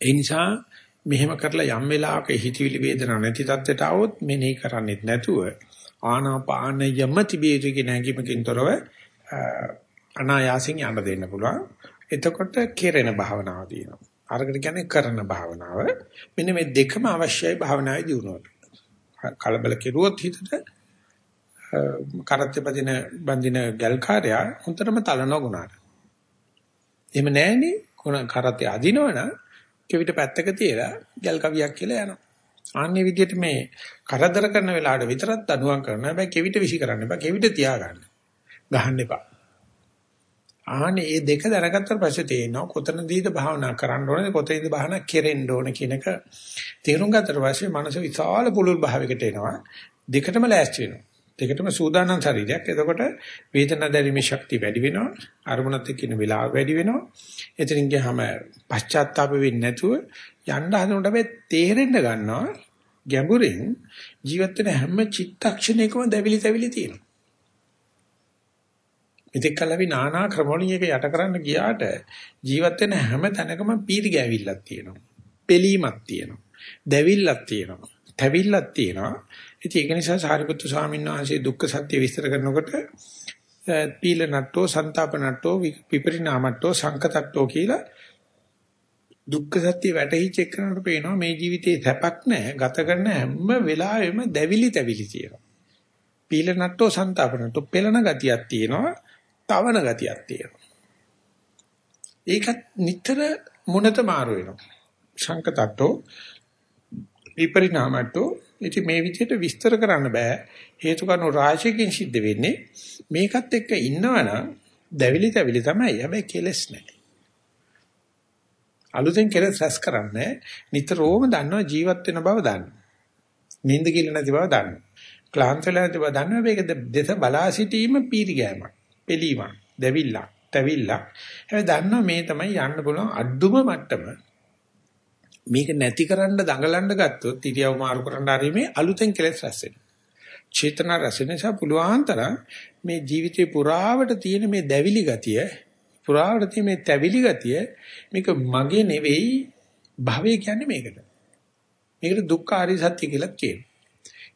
ඒ නිසා මෙහෙම කරලා යම් වෙලාවක හිතවිලි වේදනාවක් නැති තත්ත්වයට આવොත් මෙනෙහි කරන්නේත් නැතුව ආනාපානයම තිබිය යුතු කියන හැඟීමකින් තොරව අනායාසින් යන්න දෙන්න පුළුවන්. එතකොට කෙරෙන භාවනාව තියෙනවා. අරකට කියන්නේ කරන භාවනාව. මෙන්න මේ දෙකම අවශ්‍යයි භාවනාවේ දියුණුවට. කලබල කෙරුවොත් හිතට කරත්තේ බදින බඳින ගල්කාරයා හොඳටම තලනවා ගුණාට. එහෙම නැහෙනේ කොන කරත්තේ අදිනවනම් කෙවිත පැත්තක තියලා ගල් කවියක් කියලා යනවා. ආන්නේ විදිහට මේ කරදර කරන වෙලාවට විතරක් දනුවම් කරනවා. හැබැයි කෙවිත විසි කරන්න එපා. කෙවිත තියාගන්න. ගහන්න එපා. ආනේ මේ දෙක දැනගත්තට පස්සේ තේරෙනවා කොතනදීද භාවනා කරන්න ඕනේ කොතනදීද භාවනා කෙරෙන්න ඕනේ කියන එක. තේරුම් ගත්තට පස්සේ මනස විශාල පුළුල් භාවයකට එනවා. දෙකටම ලෑස්ති වෙනවා. දෙකටම සූදානම් ශරීරයක්. එතකොට වේදනා දැරීමේ ශක්තිය වැඩි වෙනවා. අරමුණත් එක්ක ඉන්න වෙලාව වැඩි වෙනවා. එතනින් ගියාම පශ්චාත්තාප වෙන්නේ නැතුව යන්න හදනකොට මේ තේරෙන්න ගන්නවා ගැඹුරින් ජීවත් වෙන හැම චිත්තක්ෂණයකම දැවිලි තැවිලි තියෙනවා. මෙතෙක් කල අපි নানা ක්‍රමවලින් එක යට කරන්න ගියාට ජීවත් වෙන හැම තැනකම පීරි ගෑවිල්ලක් තියෙනවා. පෙලීමක් තියෙනවා. දැවිල්ලක් තියෙනවා. තැවිල්ලක් තියෙනවා. ඉතින් ඒක නිසා සාරිපුත්තු ස්වාමීන් වහන්සේ දුක්ඛ සත්‍ය විස්තර කරනකොට පීල නට්ටෝ, සන්තාප නට්ටෝ, විපරිණාමට්ටෝ, සංකතට්ටෝ කියලා දුක්ඛ සත්‍ය වැටහිච්ච එකනට පේනවා මේ ජීවිතේ සැපක් නැහැ. ගත කරන හැම වෙලාවෙම දැවිලි තැවිලි තියෙනවා. පීල නට්ටෝ, සන්තාප නට්ටෝ පෙළන ගතියක් තියෙනවා. තවන ගතියක් තියෙනවා. ඒකත් නිතර මොනත මාරු වෙනවා. සංකතට්ටෝ විපරිණාමට්ටෝ ඉතින් මේ විදිහට විස්තර කරන්න බෑ. හේතු කාරණා රාශියකින් සිද්ධ වෙන්නේ. මේකත් එක්ක ඉන්නවනම් දැවිලි තැවිලි තමයි. හැබැයි කෙලස් නැහැ. අලුතෙන් කෙලස් රැස් කරන්නේ නිතරම දන්නවා ජීවත් වෙන බව දන්න. නිින්ද කියලා නැති බව දන්න. ක්ලාන්ත වෙලා නැති බව දන්නවා මේක දෙස බලා සිටීම පීරි ගෑමක්. පිළීමක් දැවිල්ලක් තැවිල්ලක් හැබැයි දන්නවා මේ තමයි යන්න පුළුවන් අඩුම මට්ටම මේක නැති කරන්න දඟලන්න ගත්තොත් ඉරියව් මාරු කරන්න ආරීමේ අලුතෙන් කෙලස් රැස් වෙනවා. චේතනා රැස් වෙන නිසා පුළුවන් තරම් මේ ජීවිතේ පුරාවට තියෙන මේ දැවිලි ගතිය පුරාවට තියෙන මේ තැවිලි ගතිය මේක මගේ නෙවෙයි භවය කියන්නේ මේකට. මේකට දුක්ඛ ආර්ය සත්‍ය කියලා කියනවා.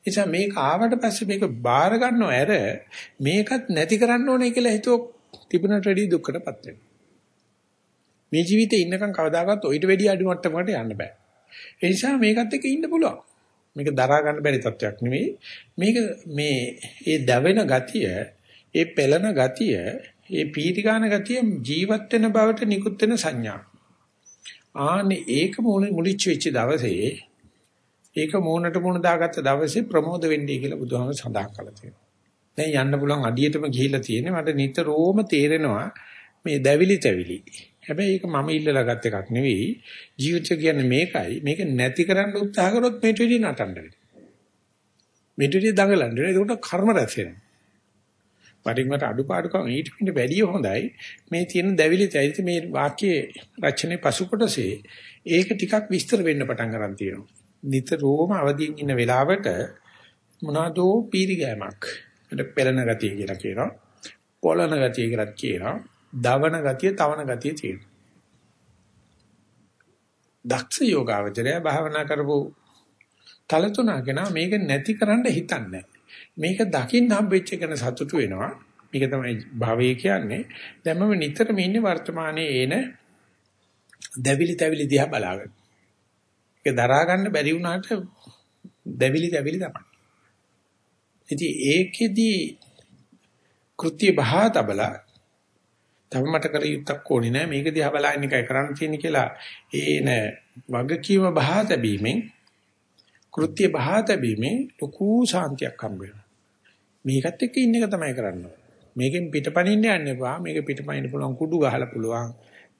නිසා මේක ආවට පස්සේ මේක බාර ගන්නව ඇර මේකත් නැති කරන්න ඕනේ කියලා හිතුවොත් තිබුණට වැඩි දුක්කටපත් වෙනවා. මේ ජීවිතේ ඉන්නකම් කවදාකවත් ඔయిత වැඩි අඩු මට්ටමකට යන්න බෑ. ඒ නිසා මේකත් එක්ක ඉන්න පුළුවන්. මේක දරා ගන්න බැරි තත්වයක් නෙවෙයි. මේක මේ ඒ දැවෙන ගතිය, ඒ පෙළෙන ගතිය, ඒ පීතිගාන ගතිය ජීවත් වෙන බවට නිකුත් වෙන සංඥා. ආනේ ඒක මුලිච්ච වෙච්ච දවසේ ඒක මූණට මූණ දාගත්ත දවසේ ප්‍රමෝද වෙන්නේ කියලා බුදුහාම සඳහන් කළා තියෙනවා. දැන් යන්න පුළුවන් අඩියටම ගිහිල්ලා තියෙන්නේ මට නිතරම තේරෙනවා මේ දැවිලි තැවිලි. හැබැයි ඒක මම ඉල්ලලා ගත් එකක් නෙවෙයි. ජීවිතය කියන්නේ මේකයි. මේක නැති කරන්න උත්සාහ කරොත් මේට වෙඩි නටන්න වෙනවා. මේට වෙඩි දඟලන්න වෙනවා. ඒකට කර්ම රැස් වෙනවා. වරින් වර අඩුපාඩුකම් ඊට පිට වැඩිය හොඳයි. මේ තියෙන දැවිලි තැවිලි මේ වාක්‍යයේ රචනයේ පසු කොටසේ ඒක ටිකක් විස්තර වෙන්න පටන් ගන්න තියෙනවා. නිතරම අවදිින් ඉන්න වෙලාවට මොනවාදෝ පීරි ගෑමක්. ඒකට පෙළෙන ගතිය කියලා කියනවා. පොළන ගතිය කියලා කියනවා. දවන ගතිය, තවන ගතිය තියෙනවා. දක්ෂ යෝගාවචරය භාවනා කරපු තලතුණගෙන මේක නැති කරන්න හිතන්නේ මේක දකින්න හම්බෙච්ච කෙන සතුටු වෙනවා. මේක තමයි භවය කියන්නේ. දැන් මම නිතරම ඉන්නේ වර්තමානයේ එන දැවිලි තැවිලි දිහා බලාගෙන. ඒක දරා ගන්න බැරි වුණාට දැවිලි තැවිලි තමයි. ඉතින් ඒකෙදි කෘත්‍ය බහා තබලා තව මට කර යුත්තක් ඕනේ නෑ. මේක දිහා බලන්න එකයි කරන්න තියෙන්නේ කියලා ඒන වගකීම බහා තැබීමෙන් කෘත්‍ය බහා තැබීමෙන් ලොකු ශාන්තියක් හම්බ වෙනවා. මේකත් එක්ක ඉන්න එක තමයි කරන්න මේකෙන් පිටපණින්න යන්න එපා. මේක පිටපණින්න පුළුවන් කුඩු ගහලා පුළුවන්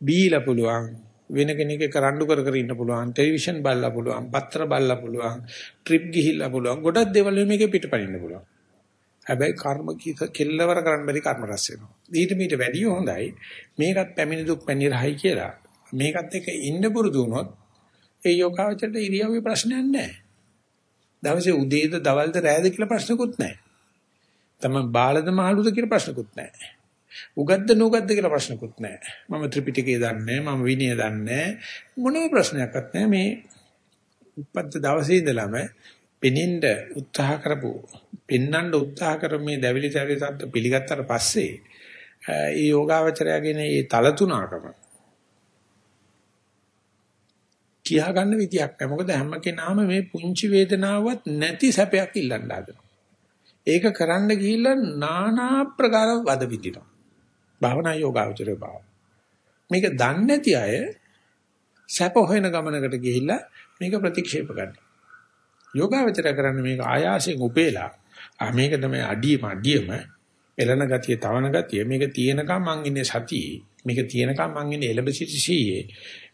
බීලා පුළුවන්. වෙන කෙනෙක් කරඬු කර කර ඉන්න පුළුවන් ටෙලිවිෂන් බලලා පුළුවන් පත්‍ර බලලා පුළුවන් ට්‍රිප් ගිහිල්ලා පුළුවන් ගොඩක් දේවල් මේකේ පිටපණින්න පුළුවන් හැබැයි කර්ම කෙල්ලවර කරන්න බැරි කර්ම රැස් වෙනවා. ඊට මීට වැඩිය හොඳයි මේකත් පැමිණි දුක් පැනිරහයි කියලා. මේකත් එක්ක ඉන්න පුරුදු වුණොත් ඒ යෝගාවචරයට ඉරියව්වේ ප්‍රශ්නයක් නැහැ. දවසේ උදේද දවල්ද රැයද කියලා ප්‍රශ්නකුත් නැහැ. තමයි බාලද මහලුද කියලා ප්‍රශ්නකුත් නැහැ. උගද්ද නුගද්ද කියලා ප්‍රශ්නකුත් නැහැ. මම ත්‍රිපිටකය දන්නේ මම විනය දන්නේ මොනම ප්‍රශ්නයක්වත් නැහැ මේ උපත් දවසේ ඉඳලම පෙනින්න උත්සාහ කරපු පෙන්වන්න උත්සාහ කර මේ දැවිලි තැවිලි තත්ත්ව පිළිගත්තට පස්සේ ඒ යෝගාවචරයගෙන මේ තල තුනකම කියා ගන්න විදියක් නැහැ. මොකද හැම කෙනාම මේ පුංචි වේදනාවක් නැති සැපයක් ඉල්ලන්න හදනවා. ඒක කරන්න ගිහිල්ලා নানা ප්‍රකාර වද විදිනවා. භාවනා යෝගාවචරය බව. මේක දන්නේ නැති අය සැප හොයන ගමනකට ගිහිල්ලා මේක ප්‍රතික්ෂේප කරනවා. යෝගාවචරය කරන්නේ මේක ආයාසයෙන් උපේලා ආ මේක තමයි අඩියම අඩියම. එළන ගතිය තවන ගතිය. මේක තියෙනකම් මං ඉන්නේ සතියේ. මේක තියෙනකම් මං ඉන්නේ එලබ සිටි සීයේ.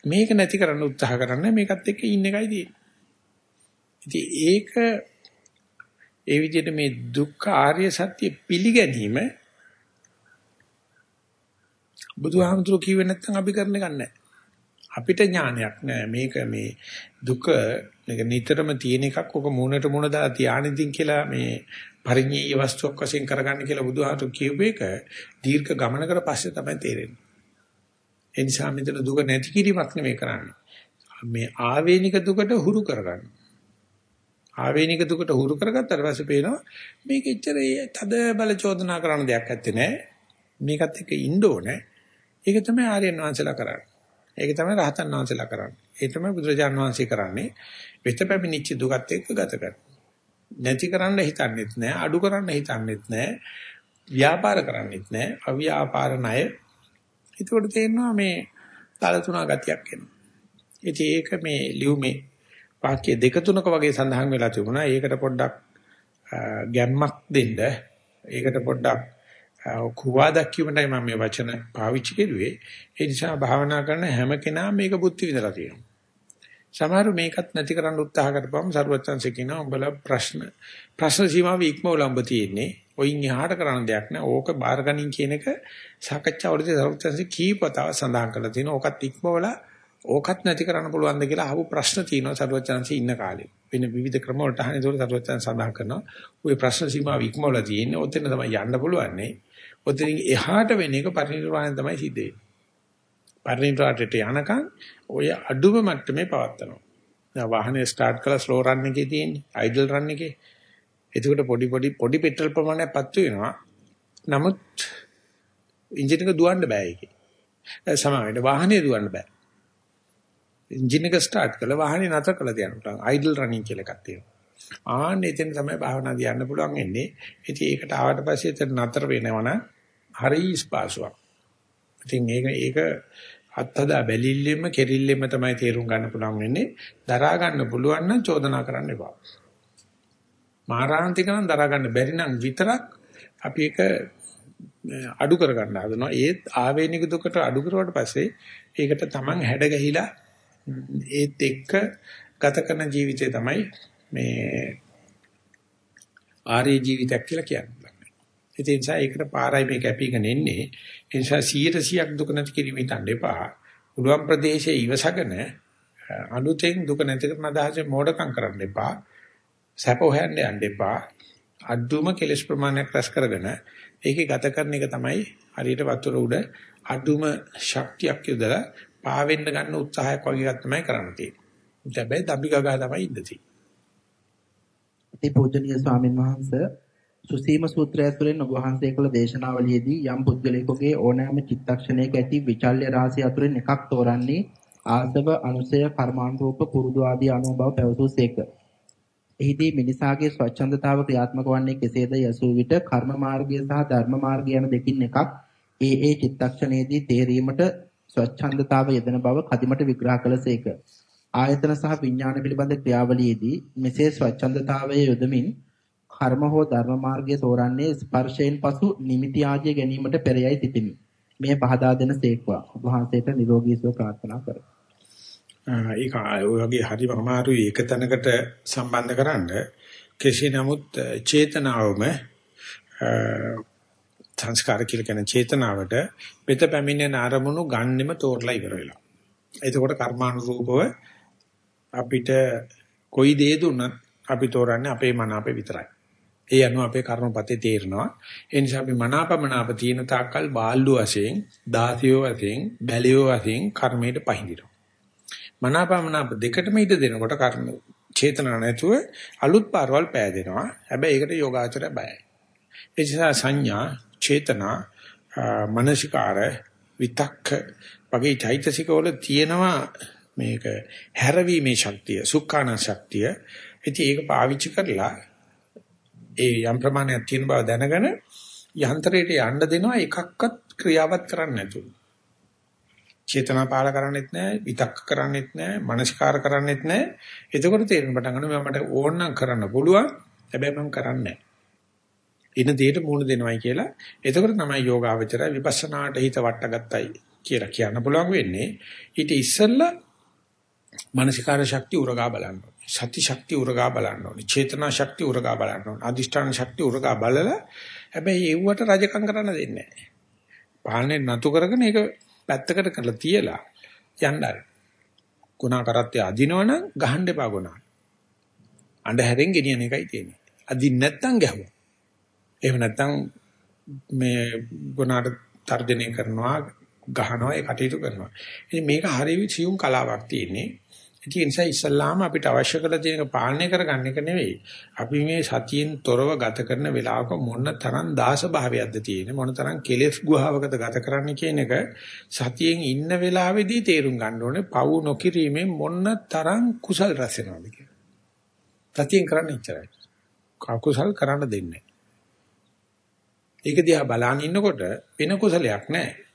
මේක නැති කරන්න උත්සාහ කරන්නේ මේකත් එක්ක ඉන්න එකයි තියෙන්නේ. ඉතින් ඒක ඒ විදිහට මේ දුක්ඛ ආර්ය සත්‍ය පිළිගැනීම බුදුහාමුදුරුවෝ කිව්වේ නැත්නම් අපි කරන්න ගන්නෑ අපිට ඥානයක් නෑ මේක මේ දුක මේක නිතරම තියෙන එකක් ඔක මූණට මූණ දාලා තියානින්දින් කියලා මේ පරිඤ්ඤය වස්තුවක් වශයෙන් කරගන්න කියලා බුදුහාමුදුරු කියූප එක දීර්ඝ ගමනකට පස්සේ තමයි තේරෙන්නේ. ඒ නිසා මෙතන දුක නැති කිරීමක් නෙමෙයි කරන්නේ. මේ ආවේනික දුකට හුරු කරගන්න. ආවේනික දුකට හුරු කරගත්තාට පස්සේ පේනවා මේක එච්චර තද බල චෝදනා කරන දෙයක් නැත්තේ නෑ. මේකත් එක්ක ඉන්න ඕනේ. ඒක තමයි ආර්යයන් වහන්සේලා කරන්නේ. ඒක තමයි රහතන් වහන්සේලා කරන්නේ. ඒ තමයි බුදුරජාණන් වහන්සේ කරන්නේ. වෙත පැමිණිච්ච දුකත් එක්ක ගත කරන්නේ. නැති කරන්න හිතන්නෙත් නෑ, අඩු කරන්න හිතන්නෙත් නෑ, ව්‍යාපාර කරන්නෙත් නෑ, අව්‍යාපාර ණය. ඒකට තේරෙනවා මේ තල තුනා ගතියක් එනවා. ඉතින් ඒක මේ ලියුමේ වාක්‍ය දෙක තුනක වගේ සඳහන් වෙලා තිබුණා. ඒකට පොඩ්ඩක් ගැම්මක් දෙන්න. ඒකට පොඩ්ඩක් කුවා දක්වීමටයි මම මේ වචන පාවිච්චි කරුවේ. ඒ නිසා භාවනා කරන හැම කෙනාම මේක බුද්ධි විඳලා තියෙනවා. සමහරු මේකත් නැති කරන්න උත්සාහ කරපුවම සරුවචන්සේ කියනවා උඹලා ප්‍රශ්න ප්‍රශ්න සීමාව ඉක්මවලා උඹ තියෙන්නේ. ඔයින් එහාට කරන්න දෙයක් නෑ. ඕක බාරගනින් කියන එක සාකච්ඡාවලදී සරුවචන්සේ කීපතාව සඳහන් කරලා තිනවා. ඕකත් ඉක්මවලා ඕකත් නැති කරන්න පුළුවන්ද කියලා අහපු ප්‍රශ්න තියෙනවා සරුවචන්සේ ඉන්න කාලේ. වෙන විවිධ ක්‍රම වලට අහන ඒකට සරුවචන් සඳහන් කරනවා. ওই ප්‍රශ්න සීමාව ඉක්මවලා තියෙන්නේ. ඔතන තමයි යන්න පුළුවන්නේ. ඔතනින් එහාට වෙන එක පරිණිරවාණය තමයි සිද්ධ වෙන්නේ. පරිණිරවාණයට යනකම් ඔය අඩුම මට්ටමේ පවත්නවා. දැන් වාහනේ ස්ටාර්ට් කරලා ස්ලෝ රන් එකේ තියෙන්නේ. අයිඩල් රන් එකේ. එතකොට පොඩි පොඩි පොඩි පෙට්‍රල් ප්‍රමාණයක් පත්තු වෙනවා. නමුත් එන්ජින් එක දුවන්න බෑ ඒකේ. සමහරවිට වාහනේ දුවන්න බෑ. එන්ජින් එක ස්ටාර්ට් කළා වාහනේ නතර කළා තියන්න පුළුවන්. අයිඩල් රනින් කියලා එකක් තියෙනවා. ආන්න එතෙන් තමයි භාවනා දියන්න පුළුවන් වෙන්නේ. ඉතින් ඒකට ආවට පස්සේ එතන නතර වෙනවනම් හරි ස්පාසුවක්. ඉතින් ඒක ඒක අත්හදා බැලිල්ලෙම කෙරිල්ලෙම තමයි තේරුම් ගන්න පුළුවන් වෙන්නේ. දරා ගන්න පුළුවන් නම් චෝදනා කරන්න එපා. මාරාන්තික නම් දරා ගන්න බැරි නම් විතරක් අපි ඒක අඩු කර ගන්න හදනවා. ඒත් ආවේනික දුකට අඩු කරුවාට පස්සේ ඒකට Taman හැඩ ගැහිලා ඒත් එක්ක ගත කරන ජීවිතය තමයි මේ ආර්ය ජීවිතයක් කියලා කියන්නේ. ඒ නිසා ඒකට පාරයි මේ කැපීගෙන එන්නේ. ඒ නිසා 100%ක් දුක නැති කිරීම හිතන්න එපා. උඩුවම් ප්‍රදේශයේ ඉවසගෙන අලුතෙන් දුක නැති කරන අදහසේ මෝඩකම් කරන්න එපා. සැප හොයන්න යන්න එපා. අඩුම කෙලස් ප්‍රමාණයක් රැස් කරගෙන ඒකේ ගත කරන එක තමයි හරියට වතුර උඩ අඩුම ශක්තියක් යොදලා පාවෙන්න ගන්න උත්සාහයක් වගේ එකක් තමයි කරන්න තියෙන්නේ. හැබැයි දබි ගගා තමයි ඉඳ තියෙන්නේ. අති පූජනීය ස්වාමීන් වහන්සේ සුසීම සූත්‍රය ඇතුළෙන් ඔබ වහන්සේ කළ දේශනාවලියේදී යම් පුද්ගලයෙකුගේ ඕනෑම චිත්තක්ෂණයක ඇති විචල්්‍ය රාශිය අතුරින් එකක් තෝරන්නේ ආසව අනුසය කර්මානුරූප පුරුදු ආදී අනුව බව පැවසූසේක. එහිදී මිනිසාගේ ස්වච්ඡන්දතාව ක්‍රියාත්මක වන්නේ කෙසේද යසූ විට කර්ම මාර්ගය සහ ධර්ම මාර්ගය යන දෙකින් එකක් ඒ ඒ චිත්තක්ෂණයේදී තේරීමට ස්වච්ඡන්දතාව යෙදෙන බව කදිමට විග්‍රහ කළසේක. ආයතන සහ විඥාන පිළිබඳ ක්‍රියාවලියේදී මෙසේ ස්වච්ඡන්දතාවයේ යොදමින් කර්ම හෝ ධර්ම මාර්ගය තෝරන්නේ ස්පර්ශයෙන් පසු නිමිති ආදිය ගැනීමට පෙරයයි සිටිමි. මේ පහදා දෙන සේක්වා. ඔබ වහන්සේට නිරෝගී සුව ප්‍රාර්ථනා කරමි. ඒක ඔය වගේ හරිම අමාරුයි එක තැනකට සම්බන්ධ කරන්න. කෙසේ නමුත් චේතනාවම සංස්කාර කියලා කියන චේතනාවට පිට පැමිණෙන අරමුණු ගන්නෙම තෝරලා ඉවර වෙලා. එතකොට කර්මානුරූපව අපිට කොයි දේ දුන්නත් අපි තෝරන්නේ අපේ මන අපේ විතරයි. ඒ අනුව අපේ කර්මපතේ තේරෙනවා. ඒ නිසා අපි මනාපමනාප තියෙන තාක්කල් බාල්ලු වශයෙන්, දාසියෝ වශයෙන්, බැලියෝ වශයෙන් කර්මයට පහඳිනවා. මනාපමනාප දෙකටම ඉඩ දෙනකොට කර්ම චේතනා නැතුව අලුත් පාරවල් පෑදෙනවා. හැබැයි ඒකට යෝගාචරය බයයි. ඒ නිසා සංඥා, චේතනා, මනසිකාර, විතක්ක වගේ චෛතසිකවල තියෙනවා මේක හැරවීමේ ශක්තිය, සුඛාන ශක්තිය. ඉතින් ඒක පාවිච්චි කරලා ඒ යම් ප්‍රමාණයක් තියෙන බව දැනගෙන යන්ත්‍රයට යන්න දෙනවා එකක්වත් ක්‍රියාවත් කරන්නේ නැතුව. චේතනා පාල කරන්නේත් නැහැ, විතක්ක කරන්නේත් නැහැ, මනස්කාර කරන්නේත් නැහැ. එතකොට තේරෙන පටන් ගන්නවා මට ඕන නම් කරන්න පුළුවන්. හැබැයි මම කරන්නේ නැහැ. ඉන දෙයට මූණ දෙනවයි කියලා. එතකොට තමයි යෝගාවචරය විපස්සනාට හිත වට්ටගත්තයි කියලා කියන්න පුළුවන් වෙන්නේ. ඊට ඉස්සෙල්ලා මානසිකාර ශක්තිය උරගා බලන්න ඕනේ. සති ශක්තිය උරගා බලන්න ඕනේ. චේතනා ශක්තිය උරගා බලන්න ඕනේ. අදිෂ්ඨාන ශක්තිය උරගා බලලා හැබැයි ඒවට රජකම් කරන්න දෙන්නේ නැහැ. පාලනේ නතු කරගෙන ඒක පැත්තකට කරලා තියලා යන්න ආර. ගුණා කරත්තය අදිනවනම් ගහන්න එපා ගුණා. අඬ හැරෙන් ගෙනියන එකයි තියෙන්නේ. අදින් නැත්තම් ගැහුවා. එහෙම නැත්නම් මේ ගුණාට තර්ජනය කරනවා ගහනවා ඒ කටයුතු කරනවා. ඉතින් මේක හරිය සියුම් කලාවක් තියෙන්නේ. ඒ නිසා ඉස්සල්ලාම අපිට අවශ්‍ය කරලා තියෙන පාලනය කරගන්න එක නෙවෙයි. අපි මේ සතියෙන් තොරව ගත කරන වෙලාවක මොන තරම් දාස භාවයක්ද තියෙන්නේ මොන තරම් කෙලෙස් ගුහාවකද ගත කරන්න කියන එක සතියෙන් ඉන්න වෙලාවේදී තේරුම් ගන්න ඕනේ. පව් නොකිරීමෙන් මොන තරම් කුසල් රැස් වෙනවද කියලා. සතියෙන් කරන්න ඉච්චරයි. කකුසල් කරන්න දෙන්නේ ඒක දිහා බලන් ඉන්නකොට වෙන කුසලයක් නැහැ.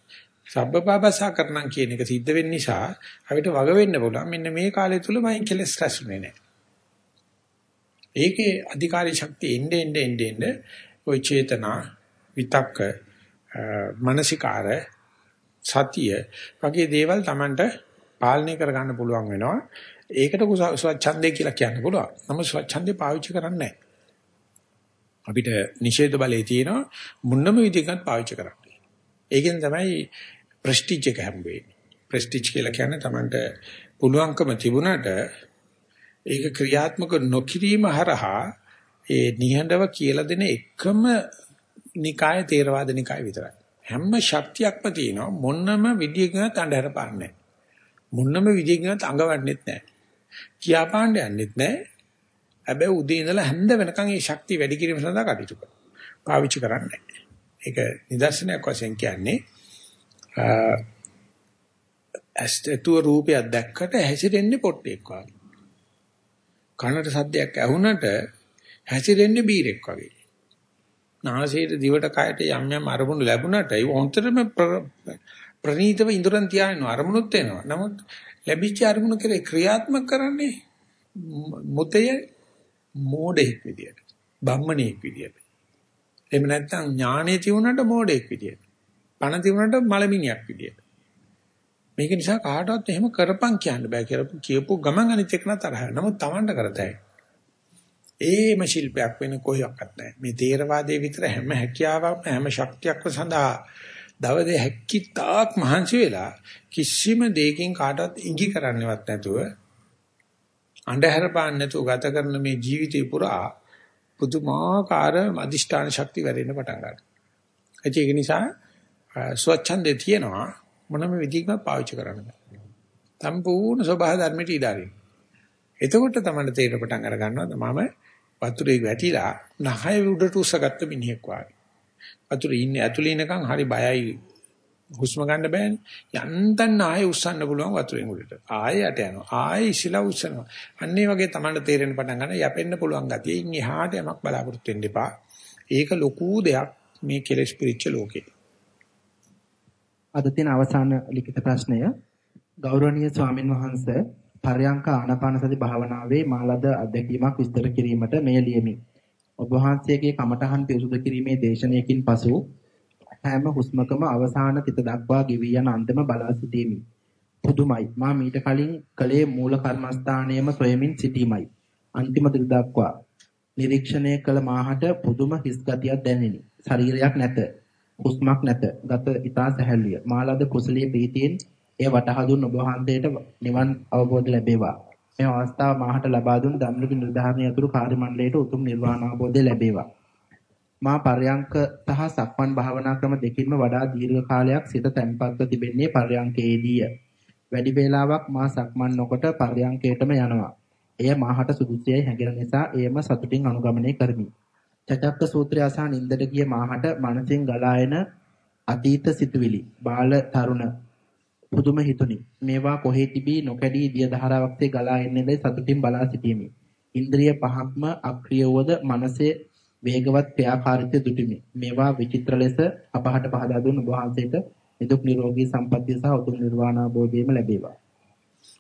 සබ්බපාපසා කරනම් කියන එක සිද්ධ වෙන්න නිසා අපිට වග වෙන්න පුළුවන්. මෙන්න මේ කාලය තුල මම කෙලස් රැස්ුනේ නැහැ. ඒකේ අධිකාරී ශක්තිය එන්නේ එන්නේ එන්නේ එන්නේ ওই චේතනා විතක්ක මානසිකාර සතිය වගේ දේවල් Tamanට පාලනය කරගන්න පුළුවන් වෙනවා. ඒකට ස්වච්ඡන්දය කියලා කියන්න පුළුවන්. නමුත් ස්වච්ඡන්දේ පාවිච්චි කරන්නේ නැහැ. අපිට නිෂේධ බලය තියෙනවා මුන්නම විදිහකට පාවිච්චි කරන්න. ඒකෙන් තමයි ප්‍රෙස්ටිජ් එක හම්බ වෙන්නේ. ප්‍රෙස්ටිජ් කියලා කියන්නේ Tamanට පුළුවන්කම තිබුණාට ඒක ක්‍රියාත්මක නොකිරීම හරහා ඒ නිහඬව කියලා දෙන එකම නිකාය තේරවාද නිකාය විතරයි. හැම ශක්තියක්ම තියෙනවා මොන්නම විදියකින්වත් අඳහර පාන්නේ මොන්නම විදියකින්වත් අඟවන්නෙත් නැහැ. කියා පාණ්ඩ යන්නෙත් නැහැ. හැබැයි උදේ ඉඳලා හැන්ද වෙනකන් මේ ශක්තිය වැඩි කිරීම සඳහා කටයුතු කරනවා. පාවිච්චි කරන්නේ ඒක නිදර්ශනයක් වශයෙන් කියන්නේ ඇස්තතුව රූපයක් දැක්කට හැසිරෙන්නේ පොට්ටෙක් වගේ. කනට සද්දයක් ඇහුනට හැසිරෙන්නේ බීරෙක් වගේ. නාසයට දිවට කයට යම් යම් අරමුණු ලැබුණට ඒ වොන්තරම ප්‍රනීතව ඉදරන් තියාගෙන අරමුණුත් වෙනවා. නමුත් ලැබිච්ච අරමුණු කෙරේ ක්‍රියාත්මක කරන්නේ මුතය මෝඩෙක් විදියට. බම්මණෙක් විදියට. එහෙම නැත්නම් ඥානෙ තියුණාට මෝඩෙක් විදියට. පණ තිබුණාට මලමිනියක් විදියට. මේක නිසා කාටවත් එහෙම කරපන් කියන්න බෑ කියලා කියපු ගමන් අනිත් එක නතරහ. නමුත් Tamanට කරතයි. ඒම ශිල්පයක් වෙන කොහොක්වත් නැහැ. මේ තේරවාදයේ විතර හැම හැකියාවක්ම හැම ශක්තියක්ම සඳහා දවදේ හැක්කිතාක් මහන්සි වෙලා කිසිම දෙයකින් කාටවත් ඉඟි කරන්නවත් නැතුව අන්ධහර පාන්න නැතුව ගත කරන මේ ජීවිතේ පුරා පුදුමාකාර අදිෂ්ඨාන ශක්තිය වැඩෙන්න පටන් ගන්නවා. ඒක නිසා ස්වච්ඡන්දේ තියෙනවා මොනම විදිහකින්වත් පාවිච්චි කරන්න බෑ. සම්පූර්ණ ස්වභාව ධර්මයට ඉඩාරින්. එතකොට තමයි තේරෙන පටන් අර ගන්නවා මම වතුරේ වැටිලා නහය උඩට උස්සගත්ත මිනිහෙක් වගේ. වතුරේ ඉන්නේ ඇතුලේ ඉනකන් හරි බයයි හුස්ම ගන්න බෑනේ. යන්තම් ආයෙ උස්සන්න පුළුවන් වතුරෙන් උඩට. ආයෙ යට යනවා. ආයෙ ඉසිලා උස්සනවා. අන්න ඒ වගේ තමයි තේරෙන පටන් ගන්න යැපෙන්න පුළුවන් ගතිය. ඉන් එහාට යමක් බලාපොරොත්තු වෙන්න එපා. ඒක ලොකු දෙයක් මේ කෙලෙස් පිරිච්ච ලෝකේ. අද තියෙන අවසාන ලිඛිත ප්‍රශ්නය ගෞරවනීය ස්වාමින් වහන්සේ පරයන්ක ආනාපාන සති භාවනාවේ මාලද අධ්‍යක්ීමක් විස්තර කිරීමට මෙය ලියමි. ඔබ වහන්සේගේ කමඨහන් පිරිසුදු කිරීමේ දේශනාවකින් පසු හැම හුස්මකම අවසාන තිත දක්වා ගෙවි යන අන්තිම බලා සිටීමි. පුදුමයි. මා මීට කලින් කලේ මූල කර්මස්ථානයේම සොයමින් සිටීමයි. අන්තිම තිත දක්වා නිරීක්ෂණය කළ මාහට පුදුම හිස් ගතියක් දැනිනි. ශරීරයක් නැත. හුස්මක් නැත. ගත ඉතා සැහැල්ලුය. මාලද කුසලයේ ප්‍රීතියෙන් එය වටහා දුන් ඔබ වහන්සේට නිවන් අවබෝධ ලැබේවා. මේ අවස්ථාව මාහට ලබා දුන් ධම්මවිදු නිර්ධාරණය අතුරු කාර්ය මණ්ඩලයට උතුම් නිර්වාණ අවබෝධය ලැබේවා. මා පර්යංක සහ සක්මන් භාවනා ක්‍රම දෙකින්ම වඩා දීර්ඝ කාලයක් සිත තැම්පත්ව තිබෙන්නේ පර්යංකයේදීය. වැඩි වේලාවක් මා සක්මන් නොකොට පර්යංකයටම යනවා. එය මාහට සුදුසුයි හැඟෙන නිසා එයම සතුටින් අනුගමනය කරමි. චතක්ක සූත්‍රය අසා නින්දට ගිය මාහට මනසින් ගලා එන අතීත සිතුවිලි. බාල තරුණ පුදුම හිතුනි මේවා කොහේ තිබී නොකඩී දිය දහරාවක්සේ ගලා එන්නේද සතුටින් බලා සිටීමේ ඉන්ද්‍රිය පහක්ම අක්‍රිය වූද මනසේ වේගවත් ක්‍රියාකාරීත්වය දුටිමි. මේවා විචිත්‍ර ලෙස අපහට පහදා දුන් ඔබ වහන්සේට නිදුක් නිරෝගී සම්පන්නිය සහ උතුම් නිර්වාණ අවබෝධයම ලැබේවා.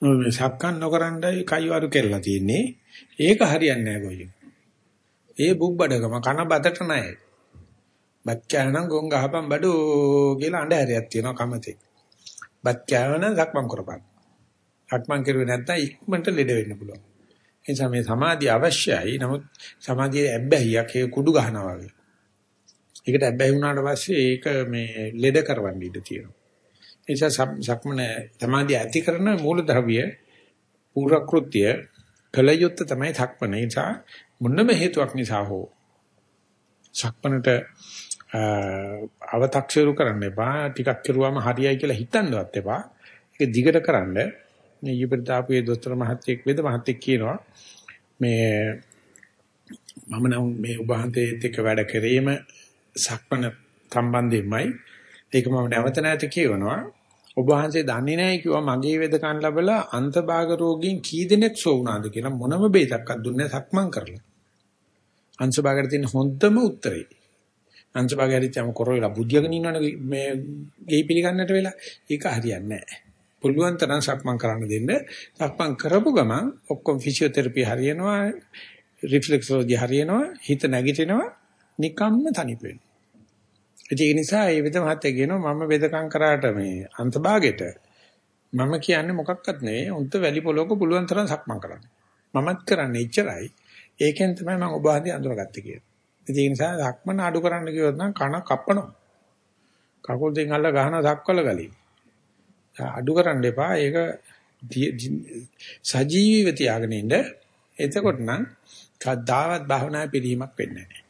ඔය සක්කන් නොකරන්නයි කයිවරු කෙරලා තියෙන්නේ. ඒක හරියන්නේ නැහැ ගොයියෝ ඒ බුබ්බඩකම කන බතට නැහැ. බත් කෑනනම් ගොන් ගහපන් බඩෝ කියලා අඬ හැරියක් තියෙනවා කමතේ. බත් කෑවන සක්මන් කරපන්. සක්මන් කරුවේ නැත්නම් ඉක්මනට ලෙඩ වෙන්න පුළුවන්. ඒ නිසා මේ සමාධිය අවශ්‍යයි. නමුත් සමාධියේ ඇබ්බැහියක් ඒ කුඩු ගන්නවා වගේ. ඒකට ඇබ්බැහි වුණාට පස්සේ ඒක මේ ලෙඩ කරවන්න ඉඩ තියෙනවා. ඒ නිසා සක්මන සමාධිය ඇති කරන මූලද්‍රව්‍ය පූර්වකෘත්‍ය කලයුත්ත තමයි සක්මන. ඒ නිසා මොනම හේතුවක් නිසා හෝ සක්මණට අව탁සිරු කරන්න එපා. ටිකක් කරුවාම හරියයි කියලා හිතන්නවත් එපා. ඒක දිගට කරන්න. මේ ඊපිරිතාපුවේ දොස්තර මහත්තයෙක් වේද මහත්තයෙක් කියනවා මේ මම නම් මේ උභාන්තයේත් එක්ක වැඩ කරේම සක්මණ සම්බන්ධෙමයි. ඒක මම නැවත නැවත කියවනවා. ඔබ වහන්සේ දන්නේ නැහැ කිව්වා මගේ වෙදකන් ලැබලා අන්තභාග රෝගීන් කී දෙනෙක් සෝුණාද කියලා මොනම බේතක්වත් දුන්නේ සක්මන් කරලා. අංශභාගයට තියෙන හොඳම උත්තරේ. අංශභාගයට යම කරවෙලා බුද්ධියගෙන ඉන්නවනේ මේ ගෙයි පිළිගන්නට වෙලා ඒක හරියන්නේ නැහැ. පුළුවන් තරම් සක්මන් කරන්න දෙන්න. සක්මන් කරපු ගමන් ඔක්කොම ෆිසියෝതെරපි හරියනවා, රිෆ්ලෙක්සොලොජි හරියනවා, හිත නැගිටිනවා, නිකම්ම තනිප වෙනවා. ඒ නිසා ඒ විද මහත්තයා කියනවා මම වෙදකම් කරාට මේ අන්තභාගෙට මම කියන්නේ මොකක්වත් නෙවෙයි උන්ට වැලි පොලොක පුළුවන් තරම් සක්මන් කරන්න. මමත් කරන්නේ එච්චරයි. ඒකෙන් තමයි මම ඔබ ආදී අඳුරගත්තේ කියලා. ඒ නිසා සක්මන අඩු කරන්න කිව්වොත් නම් කන කප්පනවා. කකුල් දෙකෙන් අල්ල ගහන දක්වල ගලින්. අඩු කරන්න එපා. ඒක සජීවීව තියාගෙන ඉන්න. එතකොට නම් කද්දාවත් භාවනාවේ පිළිහිමක් වෙන්නේ නැහැ.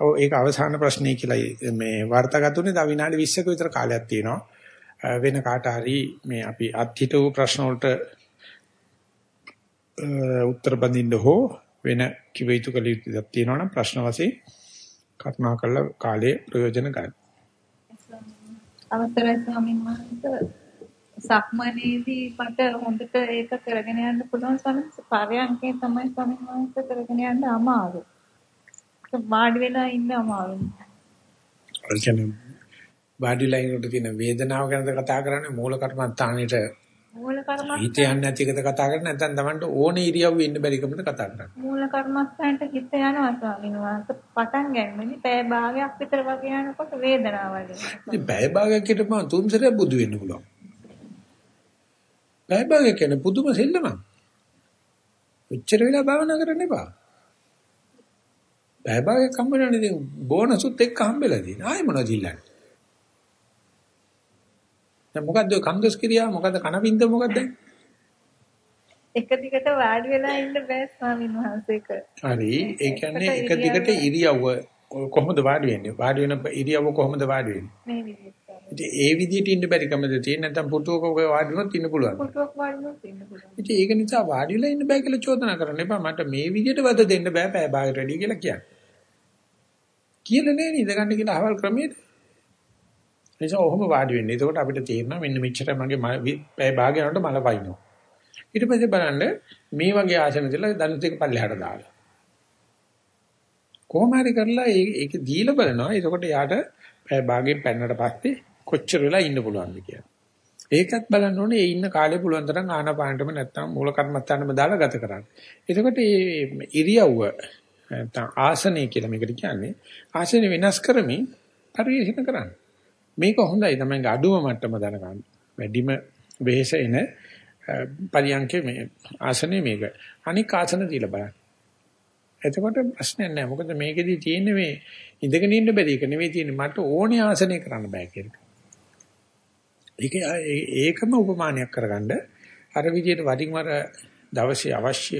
ඔව් ඒක අවසාන ප්‍රශ්නේ කියලා මේ වර්තගතුනේ තව විනාඩි 20ක විතර කාලයක් තියෙනවා. වෙන කාට හරි මේ අපි අත්හිට වූ ප්‍රශ්න වලට උත්තර බඳින්න හෝ වෙන කිව යුතු කළ යුතු තියෙනවා නම් ප්‍රශ්න වශයෙන් කරුණා කරලා කාලයේ ප්‍රයෝජන ගන්න. අවසරයි ස්වාමීන් වහන්සේ සක්මනේදී මට හොඳට ඒක කරගෙන යන්න පුළුවන් ස්වාමීන් වහන්සේ පරයන්කේ තමයි ස්වාමීන් වහන්සේ කරගෙන යන්න අමාරු. වාඩි වෙලා ඉන්න අමාරුයි. ඒ කියන්නේ බාඩි ලයින් වලට තියෙන වේදනාව ගැනද කතා කරන්නේ? මූල කර්මස්ථානෙට මූල කර්මස්ථාන හිත යන්නේ නැති එකද කතා කරන්නේ? නැත්නම් Tamanට ඕනේ ඉරියව්වේ ඉන්න බැරි කමද කතා කරන්නේ? මූල කර්මස්ථානට හිත යනවා ස්වාමීන් වහන්සේ. පටන් ගන්නනේ පැය භාගයක් විතර වගේ යනකොට වේදනාව වගේ. ඉතින් පැය භාගයක් හිටපම තුන් සැරයක් බුදු වෙන්න පුළුවන්. පැය භාගයක් කියන්නේ පුදුම සෙල්ලමක්. එච්චර වෙලා භාවනා කරන්න එපා භාගයක් හම්බෙනවනේ ඉතින් බෝනසුත් එක්ක හම්බෙලා තියෙන. ආයෙ මොනවද ඉල්ලන්නේ? දැන් මොකද්ද කන්දස් කිරියා මොකද්ද කනපින්ද මොකද්ද? එක දිගට වාඩි වෙලා ඉන්න බෑ ස්වාමීන් වහන්සේක. හරි ඒ කියන්නේ එක දිගට ඉරියව්ව කොහොමද වාඩි වෙන්නේ? වාඩි වෙන ඉරියව්ව කොහොමද වාඩි වෙන්නේ? ඉතින් ඒ විදිහට ඉන්න බැරි කමද තියෙන්නේ නැත්නම් පුටුවක වාඩි වුණොත් ඉන්න පුළුවන්. පුටුවක වාඩි වුණොත් ඉන්න පුළුවන්. ඉතින් ඒක නිසා වාඩි වෙලා ඉන්න බෑ කියලා චෝදනා කරන්න එපා. මට මේ විදිහට වද දෙන්න බෑ පැය භාගයට වැඩි කියලා කියන්නේ. කියලා නෑ නේද ගන්න කියලා අහවල් ක්‍රමයේද? නිසා ඔහොම වාඩි වෙන්න. එතකොට අපිට තේරෙනවා මෙන්න මෙච්චර මගේ පැය භාගය යනකොට මල පයින්නවා. ඊට පස්සේ බලන්න මේ වගේ ආසන දෙලා දණු දෙක පල්ලෙහාට දාලා. කොහොම හරි කරලා ඒක දීලා බලනවා. එතකොට යාට පැය භාගයෙන් පැන්නට පස්සේ කොච්චර වෙලා ඉන්න පුළුවන්ද කියලා. ඒකත් බලන්න ඕනේ ඒ ඉන්න කාලේ පුළුවන් තරම් ආනාපානටම නැත්තම් මූල කර්මත්තානම දාලා ගත කරන්න. එතකොට මේ ඉරියව්ව නැත්තම් ආසනය කියලා මේකට කියන්නේ ආසනය වෙනස් කරමින් පරිශීලන කරන්න. මේක හොඳයි තමයි අඩුම මට්ටම දැනගන්න. වැඩිම වෙහෙස එන පරියන්කේ මේ ආසනේ මේක. අනික ආසන දීලා බලන්න. එතකොට ප්‍රශ්නයක් නැහැ. මොකද මේකෙදි තියෙන්නේ මේ ඉඳගෙන ඉන්න බැරි එක නෙවෙයි තියෙන්නේ මට ඕනේ ආසනය කරන්න බෑ කියන එක. ඒක ඒකම උපමානයක් කරගන්න අර විදිහට වරින් වර දවසේ අවශ්‍ය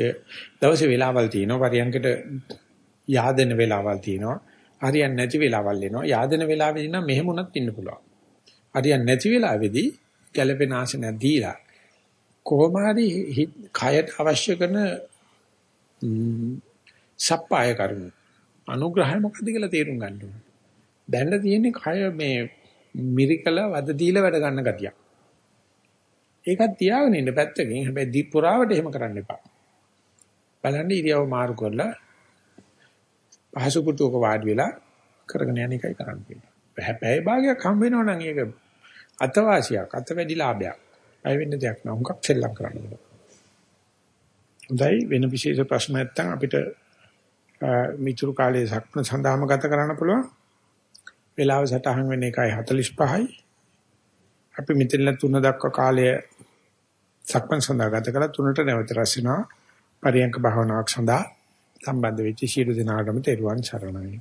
දවසේ වෙලාවල් තියෙනවා. පරියන්කට yaadෙන වෙලාවල් තියෙනවා. හරියන්නේ නැති වෙලාවල් එනවා. yaadෙන වෙලාවෙදී නම් මෙහෙම උනත් ඉන්න පුළුවන්. හරියන්නේ නැති වෙලාවේදී ගැළපෙන ආසනයක් දීලා කොහොම හරි කයට අවශ්‍ය කරන සප්පාය කරුණු. අනුග්‍රහය මොකද්ද කියලා තේරුම් ගන්න ඕනේ. දැන්න තියෙන්නේ කය මේ මිරිකල වද දීලා වැඩ ගන්න ගතියක්. ඒකත් තියාගෙන ඉන්න පැත්තකින් හැබැයි දීප පුරාවට එහෙම කරන්න එපා. බලන්න ඉරියව මාරු කරලා පහසු පුටුවක වාඩි වෙලා කරගෙන යන එකයි කරන්න තියෙන්නේ. පැය භාගයක් හම් වෙනවා නම් ඒක අතවාසියක්, අත වැඩි ලාභයක්. අය වෙන්න දෙයක් නෑ. හුඟක් සෙල්ලම් කරන්න ඕනේ. හොඳයි වෙන විශේෂ ප්‍රශ්න නැත්නම් අපිට මිතුරු කාලයේ සක්මන් සඳහාම ගත කරන්න පුළුවන්. වෙලාව සටහන් වෙන එකයි 45යි. අපි මෙතන තුන දක්වා කාලය සක්මන් සඳහා ගත කළා තුනට නැවත රැස් වෙනවා. පරියංක භාවනාවක් සඳහා සම්බන්ධ වෙච්ච ශීල දිනාටම තෙරුවන් සරණයි.